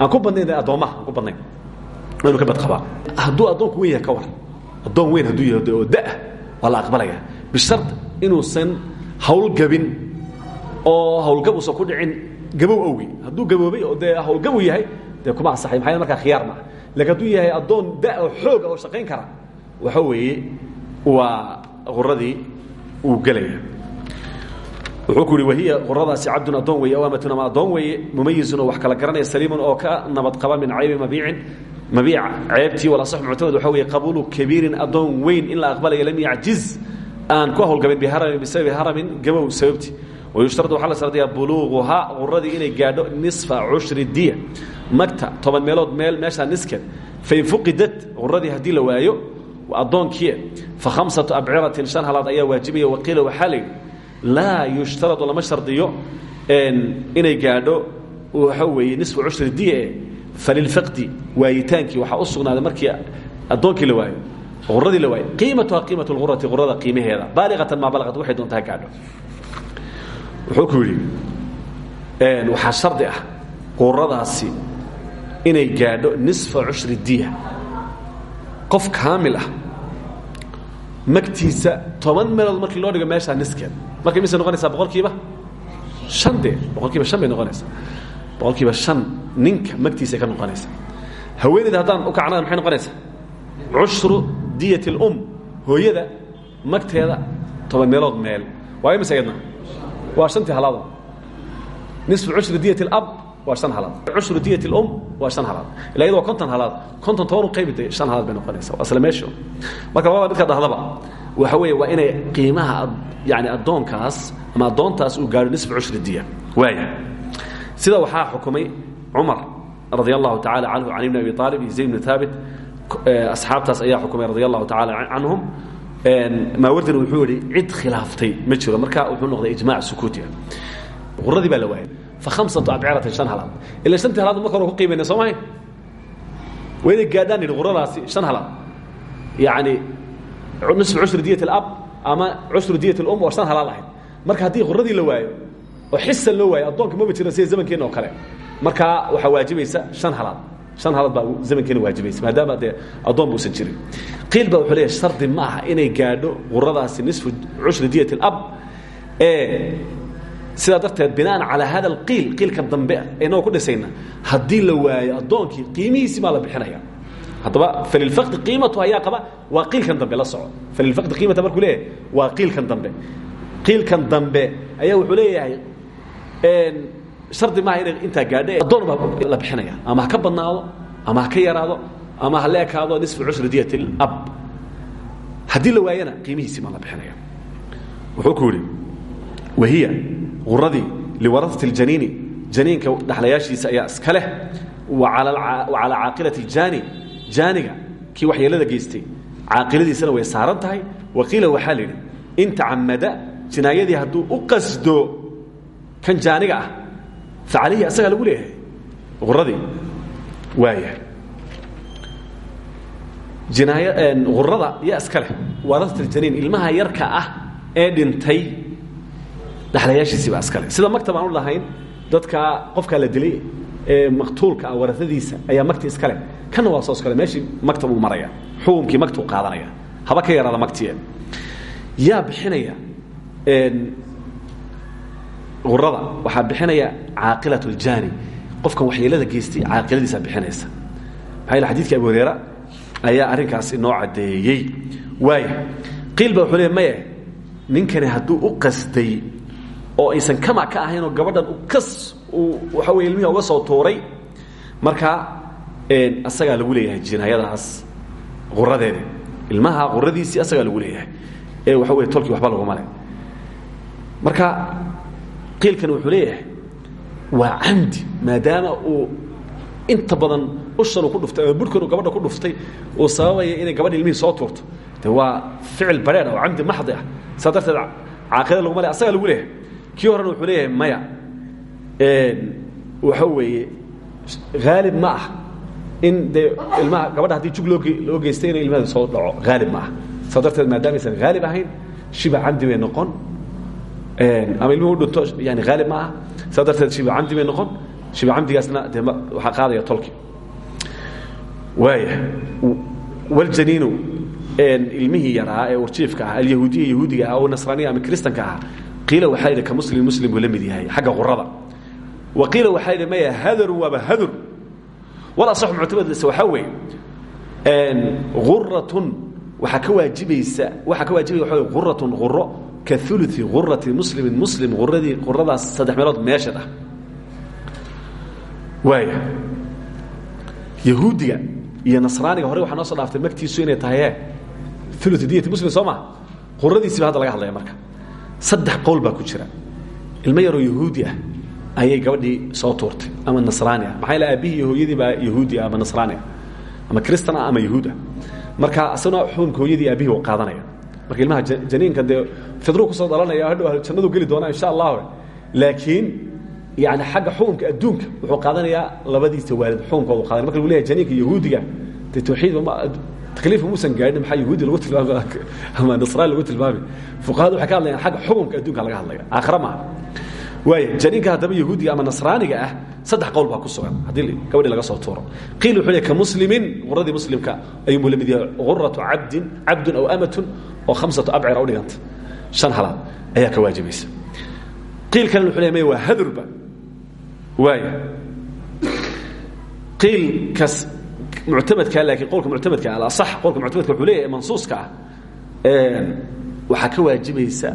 aan ku badnayn addoommaha aan ku badnayn. Waa inu ka badqabaa. Hadduu addoonku weyn yahay ka waran addoon weyn hadduu yahay oo da'ah waa la aqbalaya. Bishard inuusan hawlgabin oo hawlgab uusan ku dhicin gabow awgi hadduu gaboobay oo dee hawlgabu yahay dee kuma asaxay maxaa markaa khiyaar maaha. Lakin hadduu yahay addoon da- oo xooga oo shaqayn kara waxa weeye waa quradii uu gelaya wuxuu ku yihi wahiya quradaasi cabdun addoon weeye aw amatun ama addoon weeye. Mumayizun oo wax kala garanaya saliimun oo ka nabad qaba min caybi mabiicin mabiica ceebtii walasax muctamad waxa weeye qabuulu kabiirin addoon weyn in la aqbalaya lam yacjiz aan ku hawlgabin biharamin bisababi haramin gabow sababti wayushtarad waxaa la shardiyaa buluuquhaa quradii inay gaadho nisfa cushri diya magta toban meelood meel meeshaa niskeed fain fuqidat quradii haddii la waayo addoonkii fa khamsatu abciratin shan halaad ayaa waajibaya waqiila waxaa la yidhi laa yushtaradu lama shardiyo inay gaadho waxa weeye nisfu cushri diya e falilfaqdi waayitaankii waxaa u sugnaaday markii addoonkii la waayo quradii la waayo qiimatuha qiimatu lqurati qurada qiimaheeda baaliqatan maa balaqat waxay doontaa gaadho wuxuu ku yidhi waxaa shardi ah quradaasi inay gaadho nisfa cushri diya. Qof kaamil ah magtiisa toban meelood markii loo dhigo meeshaa niskeed. Markay mise noqonaysaa boqolkiiba han dee boqolkiiba han bay boqolkiiba han ninka magtiisay ka noqonaysaa. Haweeneyda haddaan u kacnada maxay noqonaysaa? Cushru diyat اlum hooyada magteeda toban meelood meel. Waa imise yadna waa hantii halaado nisfu cushri diyat اlab waa han halaad cushru diyat اlum waa han halaad ila iyada waa konton halaad konton toban u qaybida han halaad bay noqonaysaa. Waa isla meesho marka labada midka dhahdaba waxa weeye waa inay qiimaha yani addoonkaas ama addoontaas uu gaadho nisfu cushri diya waaya sida waxaa xukumay cumar radia allahu tacala canhu can ibni abi aalib iyo zayd bni haabit asxaabtaas ayaa xukumay radia allahu tacala canhum maawardan wuxuu yihi cid khilaaftay ma jiro. Marka wuxuu noqday ijmac sukuutiga quradii baa la waayay. Fa hamsatu abciratin shan halaad. Ila shantii halaad marka hore ku qiimayna soo mahay? Waa inay gaadhaan yidhi quradaasi shan halaad. Yacni nisfu cushri diyat alab ama cushru diyat alum oo shan halaad ahayd. Marka haddii quradii la waayo oo xisan loo waayo addoonka maba jira sida zamankeenna oo kale. Markaa waxaa waajibaysa shan halaad shan halaad baa zamankeena waajibaysa maadaama dee addoon buusan jirin qiil baa wuxuu leeyahay shardi ma aha inay gaadho quradaasi nisfu cushri diyat alab ee sidaa darteed binaan calaa hada alqiil qiilkan dambe inagoo ku dhisayna haddii la waayo addoonkii qiimihiisii baa la bixinaya. Haddaba falilfaqdi qiimatu ayaa qaba waa qiilkan dambe la soco. Falilfaqdi qiimata markuu leeyahay waa qiilkan dambe. Qiilkan dambe ayaa wuxuu leeyahay shardi maaha inay intaa gaadha addoon baa la bixinaya. Ama ha ka badnaado ama ha ka yaraado ama ha la ekaado nisfu cushri diyat alab haddii la waayana qiimihiisii baa la bixinaya. Wuxuu ku yidhi wahiya quradii liwarasati اljaniini janiinka dhaxlayaashiisa ayaa iska leh. Wa calaa caaqilati اjaani jaaniga kii waxyeelada geystay caaqiladiisana way saaran tahay. Waqiila waxaa la yidhi in tacamada jinaayadii hadduu u qasdo kan jaaniga ah facalihi asagaa lagu leeyahay quradii waaya jinaaya qurada yaa iska leh. Warasat اljaniin ilmaha yarka ah ee dhintay dhaxlayaashiisii baa iskale sida maktab aan u lahayn dadka qofkaa la dilay ee maqtuulka ah warasadiisa ayaa makti iskale kana waa soo iskale meeshii maktab uu maraya. Xukunkii maktab qaadanaya haba ka yaraada maktiye yaa bixinaya urada waxaa bixinaya caaqilat اljaani qofkan waxyeelada geystay caaqiladiisaa bixinaysa. Maxaa yeel xadidka abu hureyra ayaa arrinkaas inoo caddeeyey. Waaya qiil ba ninkani hadduu u qasday oo aysan kama ka ahaynoo gabadhan kas waxa wey uga soo tuuray markaa asagaa lagu leeyahay jinaayadaas quradeeda. Ilmaha quradiisii asagaa lagu leeyahay. Ee waxa wey tolkii waxba laguma le marka qiilkani wuxuu leeyahay waa camdi maadaama uu inta badan ushan ku dhuftay ama burhkan gabadha ku dhuftay uu sababaya inay gabadha ilmihii soo tuurto. De waa ficil bareer oo camdi maxdi ah. Saa darteed caaqida laguma le asagaa lagu leeyahay. Kii horena wuxuu leeyahay maya. Waxa weeye haalib ma ah in dee ilmaha gabadha haddii jug loo geystay inay ilmaheeda soo dhaco haalib ma ah saa darteed maadaama aysan haalib ahayn shiba camdi bay noqon ama ilmuhu dhinto yani haalib ma ah saa darteed shiba camdi bay noqon. Shiba camdigaasna dee waxaa qaadaya tolki. Waaya waljaniinu ilmihii yaraa ee urjiifka ah alyahuudiya yahuudiga ah oo nasraaniya ama kristanka ah qiila waxaa yidhi ka muslim muslim buu la mid yahay xagga qurada wa qiila waxaa yidhi maya hadarun waaba hadur. Wal asaxu muctamadse waxaa weeye guratun waxaa ka waajibaysa waxaa ka waajibaya waxa wey guratun quro ka ului gurati muslimin muslim uradii quradaas saddex meelood meesheed ah waaya yahuudiga iyo nasraaniga horey waxaa noo soo dhaaftay magtiisu inay tahay e ulu diyati muslim soo maa quradiisiiba hadda laga hadlaya marka saddex qowl baa ku jira ilmo yaroo yahuudi ah ayay gabadhii soo tuurtay ama nasraani ah maxaa aabihii iyo hooyadii baa yahuudi ah ama nasraani ah ama kristan ah ama yahuud ah marka asaguna xukunka hooyadii aabihii u qaadanaya marka ilmaha janiinka dee fidruu ku soo dhalanaya hadhow jannadu geli doonaa insha allahu laakiin yani xagga xukunka adduunka wuxuu qaadanayaa labadiisa waalid xukunkoodu qaadanaya marka lagu leeyahay janiinka yahuudiga dee tawxiid takliifa muusan gaadhin maxaa yahuudi lagu tilmaami *laughs* ama nasraani lagu tilmaami fuqahadu waxay ka hadlayaan xagga xukunka adduunka laga hadlaya. Aakhira maaha waaya janiinka haddaba yahuudiga ama nasraaniga ah saddex qowl baa ku sugan. Haddii gabadhii laga soo tuuro. Qiil wuxuu leey ka muslimin quradii muslimka. Ayuunbuu la mid yahay guratu cabdin cabdun aw amatun oo khamsatu abcira u dhiganta. Shan halaad ayaa ka waajibaysa. Qiil kalena wuxuu leey maya waa hadurba. Waaya qiilkas muctamadka laakiin qowlka muctamadka alasax qowlka muctamadka wuxuu leeyahay mansuuska ah waxaa ka waajibaysa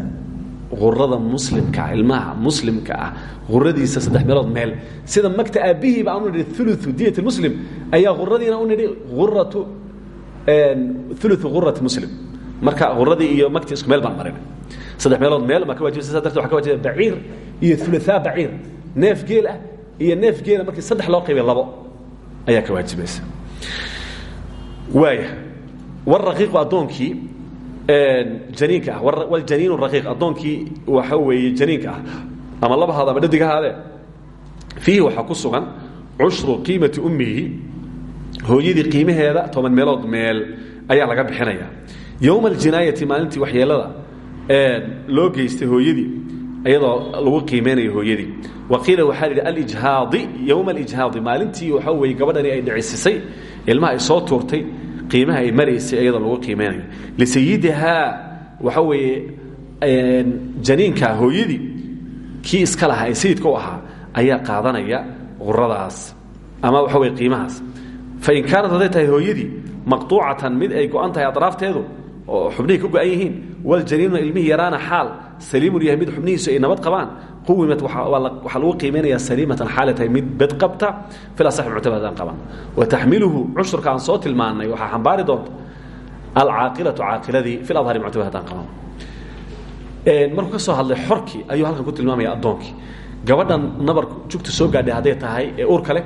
urada muslimka ilmaha muslimka ah uradiisa saddex meelood meel. Sida magta aabbihiiba aanu nidhi ulu diyat muslim ayaa uradiina u nidhi uratu ulu urati muslim marka uradii iyo magtii isku meel baan marin. Saddex meelood meel baa ka wajibaysa sa dartee waa ka wajibaya baciir iyo uluaa baciir. Neef geel ah iyo neef geela markii saddex loo qaybay labo ayaa ka waajibaysa. Waaya waraqiiqu addoonkii janiinka ah waljaniin raqiiq addoonkii waxa weeye janiinka ah ama laba haad ama dhadig ahaadee? Fiihi waxaa ku sugan cushru qiimati ummihi hooyadii qiimaheeda toban meelood meel ayaa laga bixinaya yowma aljinaayati maalintii waxyeelada loo geystay hooyadii iyadoo lagu qiimeynayo hooyadii wa qiila waxaa la yidhi alijhaadi yowma alijhaadi maalintii waxaa weeye gabadhani ay dhicisisay ilmaha ay soo tuurtay qiimaha ay maraysay iyadoo lagu qiimeynayo lisayidihaa waxaa weeye janiinka hooyadii kii iska lahaa ee sayidka ayaa qaadanaya uradaas ama waxa wey qiimahaas fain kaanat hadday tahay hooyadii maqtuucatan mid ay go-an oo xubnihii ka go-an yihiin. Waljaniinuna ilmihii yaraana xaal. Saliimun yahay mid xubnihiisu ay nabad qabaan. Quwimat waxaa lagu qiimaynayaa saliimatan xaala tahay mid bed qabta. Fil asaxi muctabadaan qaban. Wa taxmiluhu cushurka aan soo tilmaannay waxaa xambaari doonta alcaaqilatu caaqiladii fil adhari muctabad haddaan qaban. Markuu ka soo hadlay xorkii ayuu halkan ku tilmaamaya addoonkii. Gabadhan nabarku jugta soo gaadhay hadday tahay ee uurka leh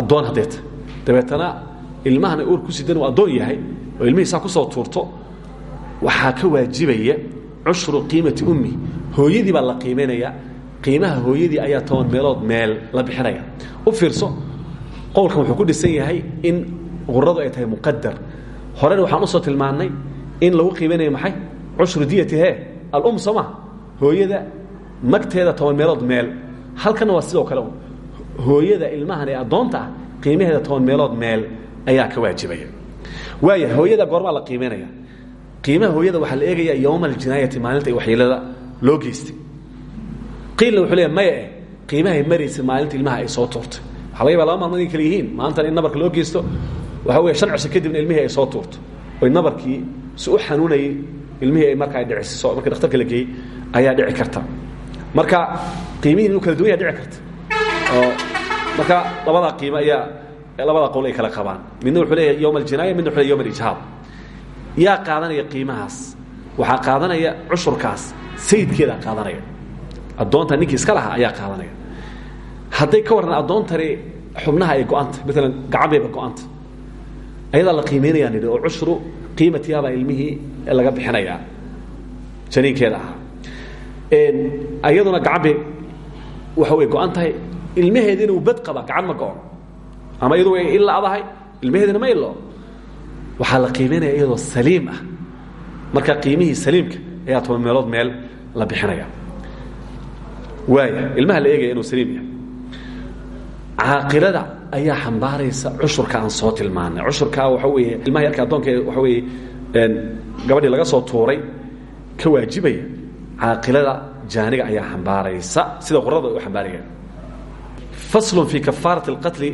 addoon hadday tahay. Dabeetana ilmahan ay uur ku sidan uu addoon yahay oo ilmihiisaa ku soo tuurto waxaa ka waajibaya cushru qiimati ummi. Hooyadii baa la qiimaynaya qiimaha hooyadii ayaa toban meelood meel la bixinaya. U fiirso qowlkan wuxuu ku dhisan yahay in quradu ay tahay muqadar horena waxaan u soo tilmaannay in lagu qiimaynayo maxay? Cushru diyati he alum soo ma hooyada magteeda toban meelood meel. Halkana waa sidoo kale hooyada ilmahan ee addoonta ah toban meelood meel ayaa ka waajibaya waaya hooyada goormaa la qiimaynaya qiimaha hooyada waxaa la eegaya yowma aljinaayati maalinta waxyeelada loo geystay. Qiilna wuxuu leeya maya eh qiimahay maraysa maalinta ilmaha ay soo tuurtay. Waxa laga yaba laba maalmood in kale yihiin. Maalintan in nabarka loo geysto waxa weya shan cisho kadibna ilmihii ay soo tuurto oy nabarkii si u xanuunayay ilmihii ay markaa dhiciso markii dhakhtarka la geeyey ayaa dhici karta. Marka qiimihiin inuu kala duwan yaha dhici karta. Oo marka labadaa qiimo ayaa labada qowl ay kala qabaan. Midna wuxuu leeyahay yowma aljinaaya midna wuxuu leeyahy yowma alijhaab yaa qaadanaya qiimahaas waxaa qaadanaya cushurkaas sayidkeedaa qaadanaya. Addoonta ninkii iska lahaa ayaa qaadanaya. Hadday ka warran addoontani xubnaha ay go-anta maalan gacan bayba go-anta ayadaa la qiimeynayaan nidhi oo cushru qiimatiyaabaa ilmihii laga bixinayaa janiinkeeda ah ayaduna gacan bay waxa way go-an tahay ilmaheediina uu bad qaba gacan ma go-on ama iyadu way ila adahay ilmaheedina ma ilo waxaa la qiimeynaya iyadoo saliim ah. Marka qiimihii saliimka ayaa toban meelood meel la bixinaya. Waaya ilmaha la eegaya inuu saliim yahay. Caaqilada ayaa xambaaraysa cushurka aan soo tilmaanay. Cushurkaa waxa weeye ilmaha yarka addoonka waxa weeye gabadhii laga soo tuuray ka waajibaya. Caaqilada jaaniga ayaa xambaaraysa. Sida qurada u xambaaraya. Faslun fii kafaarati alqatli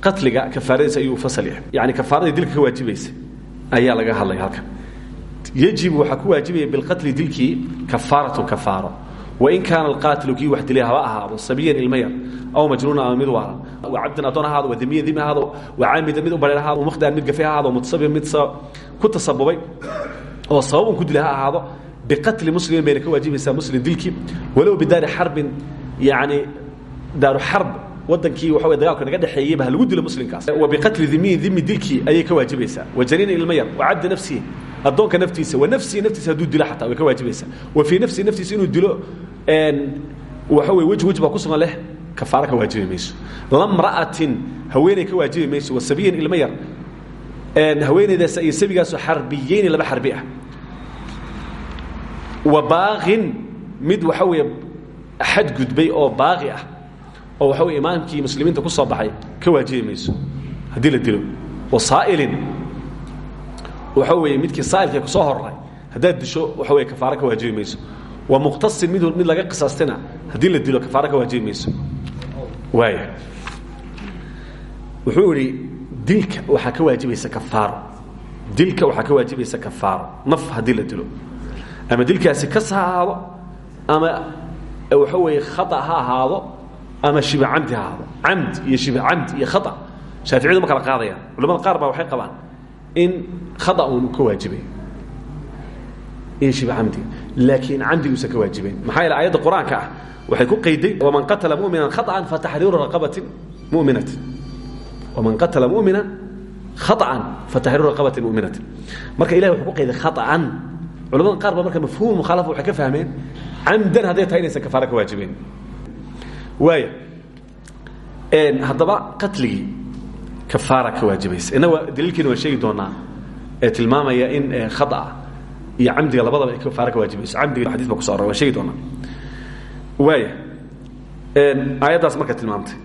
qatliga kafaaradiisa ayuu fasal yahay. Yani kafaaradii dilka ka waajibaysa ayaa laga hadlaya halkan. Yajibu waxaa ku waajibaya bilqatli dilkii kafaaratun kafaaro. Wain kaana alqaatilu kii wax dilay haba ahaado sabiyan ilma yar aw majnuunan ama mid waaran wa cabdan addoon ha ahaado damiyan dimi ahaado wa caamidan mid u bareer ahaado mukhdan mid gafe ha ahaado mutasabib mid ku tasabubay oo sababun ku dilay ha ahaado biqatli muslimin bayna ka waajibaysaa muslim dilkii walow bidaari xarbin yani daaru xarb wadankii waxa dagaalka naga dhexeeyeyba ha lagu dilo muslimkaas. Wa biqatli dimiyin dimi dilkii ayay ka waajibaysaa. Wa janiina ilma yar wa cabdi nafsihi addoonka naftiisa wa nafsihi naftiisa hadduu dilo xataa way ka waajibaysaa. Wa fii nafsihi naftiisa inuu dilo waxa wey weji weji baa ku sugan leh kafaaro ka waajibi mayso. Lamra'atin haweeney ka waajibi mayso. Wa sabiyan ilma yar haweeneydaas iyo sabigaasoo xarbiyeyni laba xarbi ah. Wa baaqin mid waxa weeye xadgudbay oo baaqi ah oo waxa wey imaamkii muslimiinta ku soo baxay ka waajibi mayso haddii la dilo. Wa saa'ilin. Waxa weeye midkii saa'ilka ku soo horray haddaad disho waxa wey kafaaro ka waajibi mayso wa muqtasin mid mid laga qisaastina haddii la dilo kafaaro ka waajibi mayso waaya wuxuu idhi dilka waxaa ka waajibaysa kafaaro. Dilka waxaa ka waajibaysa kafaaro. Naf haddii la dilo. Ama dilkaasi kas ha ahaado ama waxa weeye khata ha ahaado ama shiba camdi ha ahaado camd iyo shiba camdi iyo khata shaaficiyadu ma kala qaadayaan culamada qaar baa waxay qabaan in khata uun ka waajibayo iyo shiba camdiga laakiin camdiga uusan ka waajibayn maxaa yeele aayadda qur-aanka ah waxay ku qayday waman qatala muminan khaطan fataxriiru raqabatin muminatin waman qatala mumina khaطan fataxriiru raqabatin muminatin marka ilahi wuxuu ku qayday khaطan culamada qaar ba marka mafhuum mukhaalafa waxay ka fahmeen camdan hadday tahay inaysan kafaaro ka waajibayn waaya haddaba qatligii kafaara ka waajibaysa. Innaga daliilkiina waan sheegi doonaa ee tilmaamaya in khata iyo camdiga labadaba kafaara ka waajibayso. Camdiga xadis ba kuso arora waan sheegi doonaa. Waaya aayaddaas marka tilmaamtay.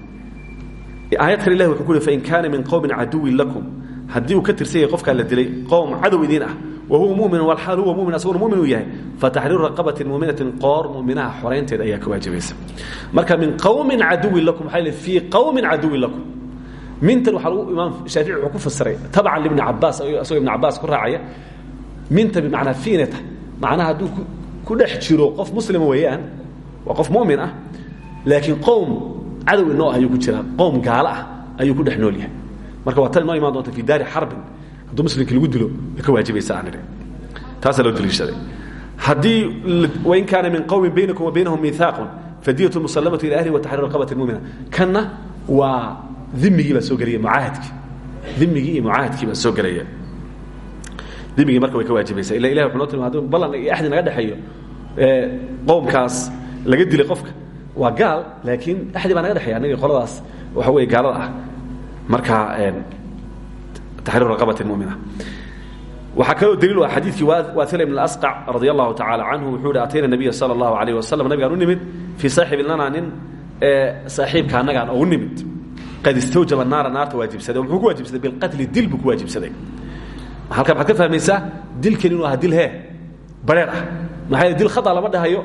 Aayad kale ilahi wuxuu ku yhi fain kaana min qowmin caduwin lakum haddii uu ka tirsan yahay qofkaa la dilay qowm cadow idiin ah wa huwa mumin walaal huwa mumin asaguna mumin uu yahay fataxriiru raqabatin muminatin qoor muminaha xoraynteed ayaa ka waajibaysa. Marka min qowmin caduwin lakum waxaa fii qowmin caduwin lakum. Mintan lagu imaam shaafici wuxuu ku fasiray tabcan libni cabaas asagoo ibni cabaas ku raacaya. Minta bimacnaa fiinay tahay macnaha hadduu ku dhex jiro qof muslima weeyaan waa qof mumin ah laakiin qowm cadow inoo ah ayuu ku jiraa qowm gaalo ah ayuu ku dhex nool yahay marka waa tan inoo imaan doonta fi daari xarbin hadduu muslimkii lagu dilo way ka waajibaysa aan idhi taasaa loo daliishaday haddii wain kaana min qowmin baynakum wa baynahum miihaaqun fadiyatu musallamatu ila ahli wa taxriiru raqabati mumina. Kanna waa dimigii baa soo gelaya mucaahadkii. Dimigii iyo mucaahadkii baa soo gelaya dimigii marka way ka waajibaysa ila ilahi wuxuu noo tilma haduu ballan iyo axdi naga dhexeeyo qowmkaas laga dilay qofka waa gaal laakiin axdi baa naga dhexeeya anagii qoladaas. Waxa weeye gaalada ah marka taxriiru raqabati mumina waxaa kaloo daliil ah xadiidkii waail ibn asqac radi allahu tacaala canhu wuxuu atayna nabiya sala allahu alayh wasalam nabigaan u nimid fii saaxibin lana nin saaxiibka annagaan ugu nimid. Qad istawjaba naara naarta waajibsaday oo muxuu ku waajibsaday bilqatli dil buu ku waajibsaday. Halkaa maxaad ka fahmaysaa dilkan inuu aha dil hee bareer ah. Dil khata lama dhahayo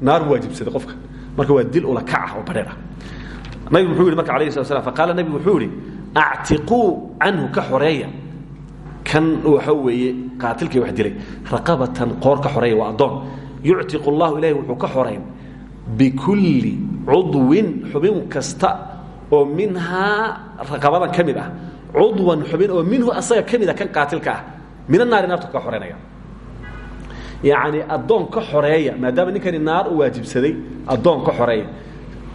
naar buu waajibsaday qofka. Marka waa dil ula kac ah oo bareer ah. Nabigu muxuu yidhi marka alayhi slat slam faqaala nabigu actiquu canhu ka xoreeya kan waxa weeye qaatilkii wax dilay raqabatan qoor ka xoreeya waa addoon yuctiqu allahu ilahi wuxuu ka xorayn bikulli cudwin xubin kasta oo minhaa raqabadan ka mid ah oo minhu asaga ka kan qaatilka ah mina naari naartu ka xoreynaya yacni addoon ka xoreeya maadaama ninkani naar u waajibsaday addoon ka xoreeya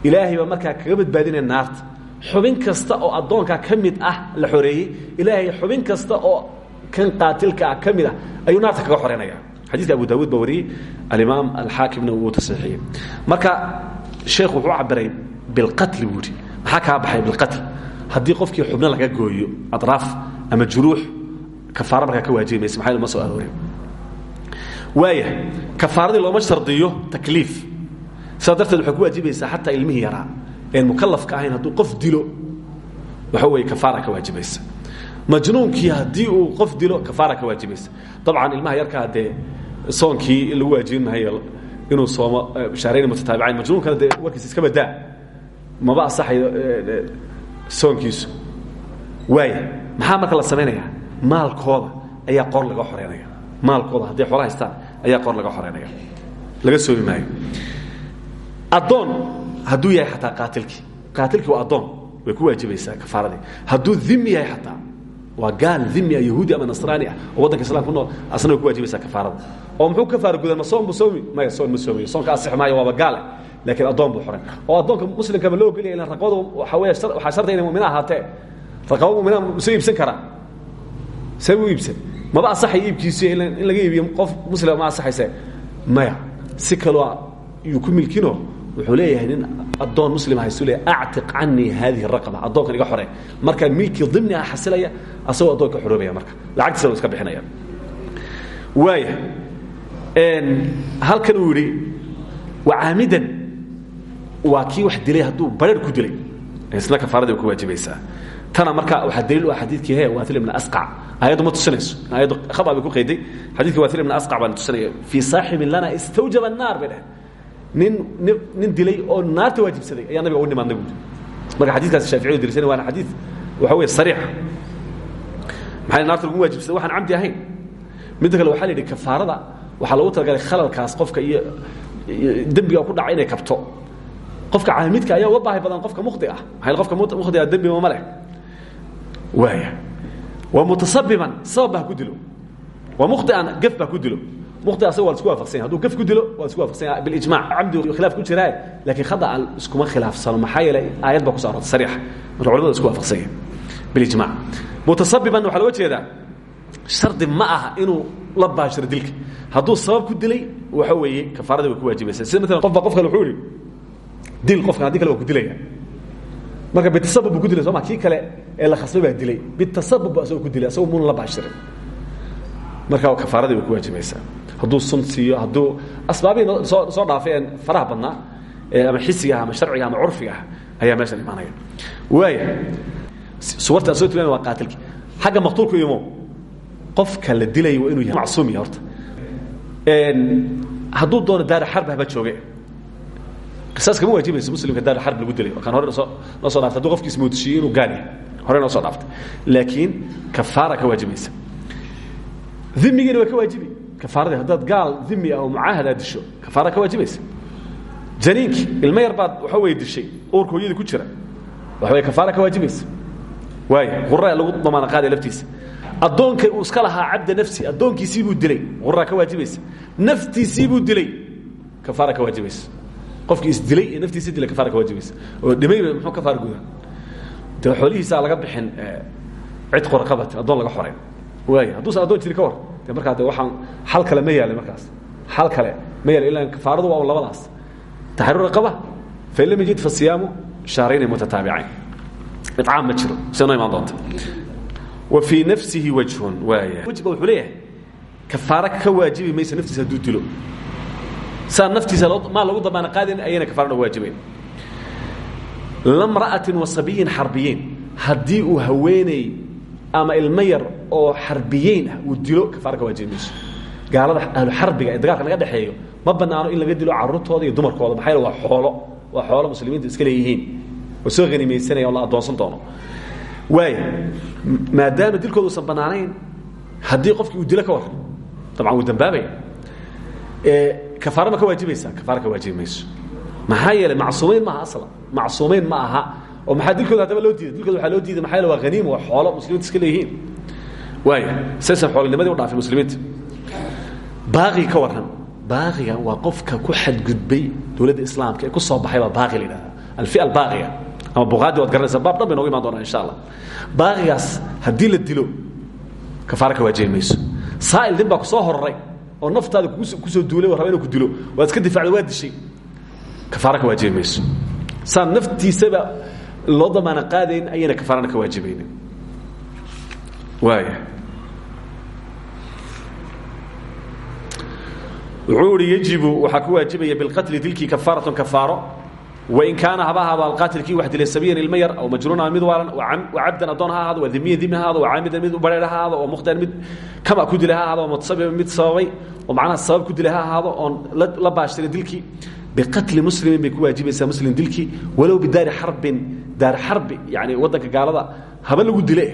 ilaahay baa markaa kaga badbaadinaya naarta xubin kasta oo addoonkaa ka mid ah la xoreeyey ilaahay xubin kasta oo kan qaatilka ah ka mid ah ayuu naarta kaga xoreynaya. Xadiiska abu daawuud baa wariyey alimaam alxaakimna wuu taصiixiyey marka sheekhu wuxuu cabiray bilqatli buu yidhi. Maxaa kaa baxay bilqatl? Haddii qofkii xubno laga gooyo aطraaf ama juruux kafaara markaa ka waajibi mayse maxaa ma soo aroorin waaya kafaaradii looma shardiyo takliif. Sidaa darteed waxay ku waajibaysaa xataa ilmihii yaraa een mukalafka ahayn hadduu qof dilo waxa weeye kafaara ka waajibaysa. Majnuunkii haddii uu qof dilo kafaara ka waajibaysa. Dabcan ilmaha yarkaa dee soonkii lagu waajibin mahayo inuu soomo shaarayn mutataabicayn majnuunkana dee warkiisa iska badaa. Maba asaxayo soonkiisu. Waaya maxaa marka la samaynaya maalkooda ayaa qoor laga xoreynaya maalkooda hadday xoola haystaan ayaa qoor laga xoreynaya laga soomi maayo. Addoon hadduu yahay xataa qaatilkii. Qaatilkii waa addoon. Way ku waajibaysaa kafaaradii hadduu dimi yahay xataa. Waa gaal dimi ah yahuudi ama nasraani ah oo waddanka islam ku nool asna way ku waajibaysaa kafaarada. Oo muxuu kafaara gudan ma soon buu soomi? Maya soon ma soomayo soonka asix maayo waaba gaale laakiin addoon buu xoray oo addoonka muslimkaba loo ogolaya ilan raqabadu waxaa weeye waxaa shardiga inay mu'mina ahaatee. Raqaba mu'mina soo iibsan karaa? See u iibsan. Maba asaxay iibkiisu in laga iibiyo qof muslima ma asaxayse? Maya si kaloo yuu ku milkino wuxuu leeyahay nin addoon muslim haystu leeyahy actiq canii hadihi raqaba. Addoonkan iga xore markaa milkii dimni ah xasilaya asagoo addoon ka xoroobaya marka. Lacagtiisa u iska bixinaya. Waaya halkan uu yidhi wacaamidan waa kii wax dilay hadduu bareer ku dilay. Isna kafaaradii ku waajibaysaa. Tana marka waxaa daliil u ah xadiidkii he waatil ibn asqac aayaddu ma tusinayso. Aayaddu khata bay ku qayday. Xadiidkii waatil ibn asqac baan tusinaya fii saaxibin lana istawjaba annaar bay dheh nin nin nin dilay oo naarta waajibsaday ayaa nabiga u nimaadnay buuri marka xadiiskaasi shaaficiyadu deliisana waana xadiid waxa weeye sariixa maxaa naarta lagu waajibsaday? Waxaan camdi ahayn. Midda kale waxaa la yidhi kafaarada waxaa loogu talagalay khalalkaas qofka iyo dembiga ku dhaca inay kabto. Qofka caamidka ayaa uga baahi badan qofka mukhdi ah. Maxaa qofka mukhdiga dembiba ma leh. Waaya. Waa mutasabiban sabab baa ku dilo. Waa mukhdian gaf baa ku dilo mukhdi asaga waa la isku waafaqsanya hadduu gaf ku dilo waa la isku waafaqsanya bilijmac camdi khilaaf ku jiraaye laakiin khada aan iskuma khilaafsano. Maxaa yeelay aayad baa ku soo arortay sariixa marka culamada isku waafaqsanya bilijmac mutasabiban waxaa looga jeedaa shardi ma aha inuu la baashiro dilka. Hadduu sabab ku dilay waxa weeye kafaaradii way ku waajibaysa sida maalan qof baa qof kale wuxuu ihi dil qofkan haddii kale waa ku dilaya marka bitasabub buu ku dilay soma kii kale ee la khasbay baa dilay. Bitasabub bu asagoo ku dilay asagoo mun la baashirin. Marka kafaaradii bay ku waajibaysaa hadduu sun siiyo hadduu asbaabihii soo soo dhaafay een faraha badnaa ama xisiga ah ama sharciga ama curfiga ah ayaa meeshan imaanaya. Waaya suwarta soo tilmaamay waa qaatilki xagga maqtuulku imo qofka la dilaya waa inuu yahay macsuum yahay horta. Hadduu doono daara xarb haba jooge. Qisaas kama waajibayso muslimka daara xarb lagu dilay. Kan hore soo noo soo dhaftay hadduu qofki ismoodishiiyey inuu gaal yahay hore noo soo dhaaftay. Laakiin kafaara ka waajibaysa dhimigiina waa ka waajibi kafaaradii haddaad gaal dhimi ah oo mucaahad aad disho kafaara ka waajibaysa. Janiinkii ilmo yar baad waxa weye dishay uurka hooyadii ku jira waxa wey kafaara ka waajibaysa. Waaya qura lagu damaana qaadaya laftiisa. Addoonkay uu iska lahaa cabda nafsi addoonkiisii buu dilay quraa ka waajibaysa. Naftiisii buu dilay kafaara ka waajibaysa. Qofkii isdilay ee naftiisii dilay kafaara ka waajibaysa. Oo dhimayba muxuu kafaara gudaa? Dee xoolihiisaa laga bixin cidqu raqabati addoon laga xoray waaya hadduusan addoon jiri ka war de markaa de waxaan xal kale ma yaalin markaas. Xal kale ma yaalin ilaa kafaaradu waa labadaas. Taxriir raqaba fain lam yajid fasiyaamu shahrayni mutataabicayn icaam ma jiro se noo imaan doonta wa fii nafsihi wajhun waaya wejba wuxuu leeyahay kafaaro ka waajibi maysa naftiisa hadduu dilo. Saa naftiisa maa lagu damaana qaadin ayayna kafaaro nooga waajibayn. Lamra'atin wa sabiyin xarbiyiin. Haddii uu haweeney ama ilmo yar oo xarbiyeyn ah uu dilo kafaaro ka waajibi mayso gaalada ahlu xarbiga ee dagaalka naga dhexeeyo ma banaano in laga dilo carruurtooda iyo dumarkooda maxaa waa xoolo waa xoolo muslimiintu iska leeyihiin. Oo soo hanimaysanaya oo la addoonsan doono. Waaya maadaama dilkooda usan bannaanayn haddii qofkii uu dilo ka war dabcan wuu dambaabaya kafaaro ma ka waajibaysaa? Kafaaro ka waajibi mayso maxaa yeelay macsuumeyn maaha asla macsuumeyn ma aha oo maxaa dilkooda haddaba loo diiday? Dilkooda waxaa loo diiday yeele waa haniima waa xoolo muslimiintu iska leeyihiin. Waaya saysan xoolinimadii u dhaafay muslimiinta. Baaqi ka warran baaqiga waa qofka ku xadgudbay dowladda islaamka ee ku soo baxay baa baaqi la yidhahda alfia albaaqiga ama buqaadi waad garanaysa baab dhan bay noga imaan doonaa insha allah. Baaqigaas haddii la dilo kafaaro ka waajibi mayso. Saa'il nin baa ku soo hororay oo naftaada ku soo duulay raba inuu ku dilo. Waad iska difacday waa dishay. Kafaaro ka waajibi mayso. Saan naftiisaba loo damaana qaadayn ayayna kafaarana ka waajibaynin. Waaya wuxuu ihi yajibu waxaa ku waajibaya bilqatli dilkii kafaaratun kafaaro. Wain kaana haba ahaado alqaatilkii wax dilay sabiyan ilma yar aw majruuna mid waalan cabdan addoon ha ahaado waa dimiyan dimi ha ahaado waa caamidan mid bareer ha ahaado oo mukhtan mid kama ku dilay ha ahaado oo mutasabiban mid sababay oo macnaha sabab ku dilay ha ahaado oon la baashiray dilkii. Biqatli muslimin bay ku waajibaysaa muslim dilkii walow bidaari xarbin daar xarbi yani waddanka gaalada haba lagu dile.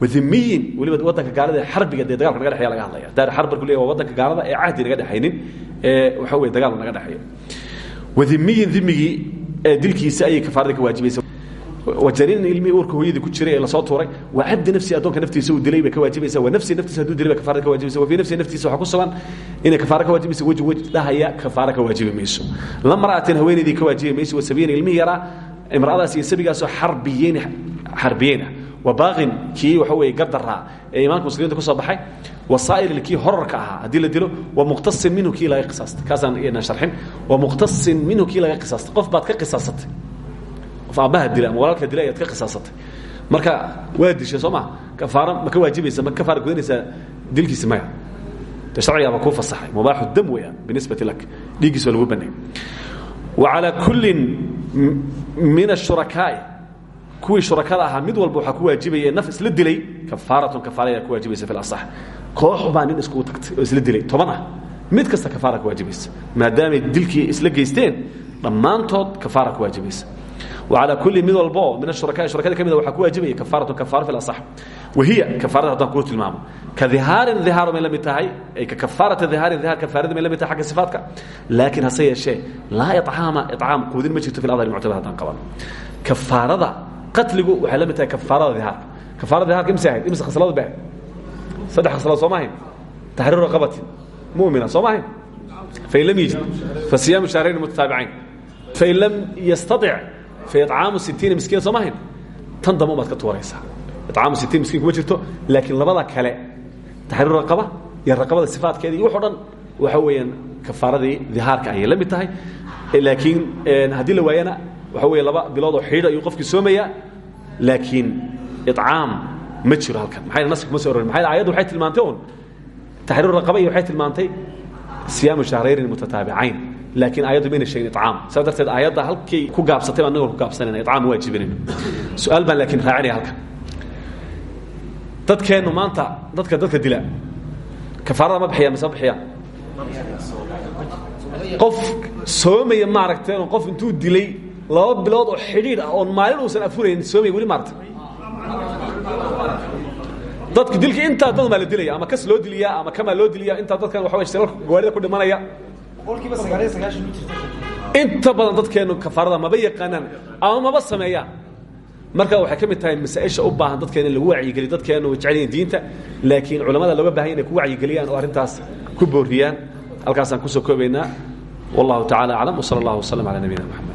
Wamiyin weliba wadanka gaalada ee xarbiga dee dagalka naga dhexeya laga hadlaya. Daar xarb markuu leeyahay waa wadanka gaalada ee cahdi naga dhexaynin ee waxa weeye dagaal naga dhexeeyo wadimiyin dimigii dilkiisa ayay kafaaradii ka waajibaysa wajaniinin ilmihii uurka hooyadii ku jiray ee la soo tuuray waa cabdi nafsi addoonka naftiisa uu dilay bay ka waajibaysa waa nafsi naftiisa hadduu dilay bay kafaarada ka waajibaysa wa fii nafsi naftiisa waxaa ku sugan inay kafaara ka waajibaysa weji weji dhahaya kafaara ka waajibi mayso. Lamra'atin haweenaydii ka waajibi mayso wasabiyan ilmihii yaraa imra'adaas iyo sabigaasoo xarbiyeyn xarbiyeyn ah. Wabaaqin kii waxa weeye gardaraa ee imaanka muslimiinta ku soo baxay wasaa'il kii horarka ahaa haddii la dilo wa muqtasin minhu kii laga qisaastay. Kaasaan iyadna sharxin. Wa muqtasin minhu kii laga qisaastay. Qof baad ka qisaasatay. Qof aabbaha dila ama walaalka dila ayaad ka qisaasatay. Marka waa dishay soo maa kafaara ma ka waajibaysa ma kafaara gudanaysaa dilkiisi maya. De sharcigaaba kuu fasaxay. Mubaaxu dam weeyaan binisbati lak. Dhiiggiis waa lagu banay wa calaa kullin min ashurakaa'i kuwii shurakada ahaa mid walba waxaa ku waajibaya naf isla dilay kafaaratun kafaara ku waajibaysa fi lasax koox baa nin iskugu isla dilay toban ah. Mid kasta kafaara ku waajibaysa. Maadaamay dilkii isla geysteen dhammaantood kafaara ku waajibaysa alى kuli mid walbo min ahuraka hurakada ka mid waa ku waajibaya kafaratun kafaara fi asax wahiya kafaarada haddaan kuu tilmaamo. Ka dihaarin dihaar may la mid tahay ay ka kafaarata dihaarin dihaar kafaarada may la mid tahay agga sifaatka. Laakiin hase yeeshee laa icaama icaam quudin ma jirto fi adhar muctamad haddaan qabano kafaarada qatligu waxay la mid tahay kafaarada dihaarka kafaarada dihaarka imse ahayd imse khaslad ba saddex khaslad soo ma ahayn? Taxriir raqabatin. Mu'mina soo ma ahayn? Fain lam yijid fasiyaamu shahrayni mutataabiciin fain lam yastaic icaamu sitiina miskiina soo mahayn tan dambe ubaad ka tuuraysaa icaamu sitiin miskiin kuma jirto laakiin labada kale taxriir raqaba iyo raqabada sifaadkeeda iyo wuxo dhan waxa weeyaan kafaaradii dihaarka ayay la mid tahay laakiin haddii la waayana waxa weeye laba bilood oo xidhiidh ayuu qofkii soomayaa laakiin icaam ma jiro halkan maxay naski kuma so arorin maxay ayaddu waxay tilmaantay un taxriir raqaba iyo waxay tilmaantay siyaamu shahrayrin mutataabicayn laakiin ayaddu mayna sheegin icaam saas darteed ayadda halkay ku gaabsatay baan anagoo ku gaabsanayna icaam waajibinayno su'aal baan laakiin raacinaya halkan dadkeennu maanta dadka dadka dila kafaarada ma bixiya mise ma bixiyaan qof soomaya maaragtay qof intuu dilay laba bilood oo xidhiidh ah oon maalin uusan afurayn soomaya weli maaragtay. Dadku dilka intaa dad maa la dilaya ama kas loo diliyaa ama kamaa loo diliya intaa dadkan waxa way shirarka gawaarida ku dhimanaya inta badan dadkeennu kafaarada maba yaqaanaan ama maba sameeyaan marka waxay ka mid tahay masaaisha u baahan dadkeena lagu wacyigeliyo dadkeenu way jecel yihiin diinta laakiin culamada looga baahan inay ku wacyigeliyaan oo arrintaas ku booriyaan. Halkaasaan ku soo koobaynaa. Wallahu tacala aclam wsala allah waslm ala nabiyina mxamed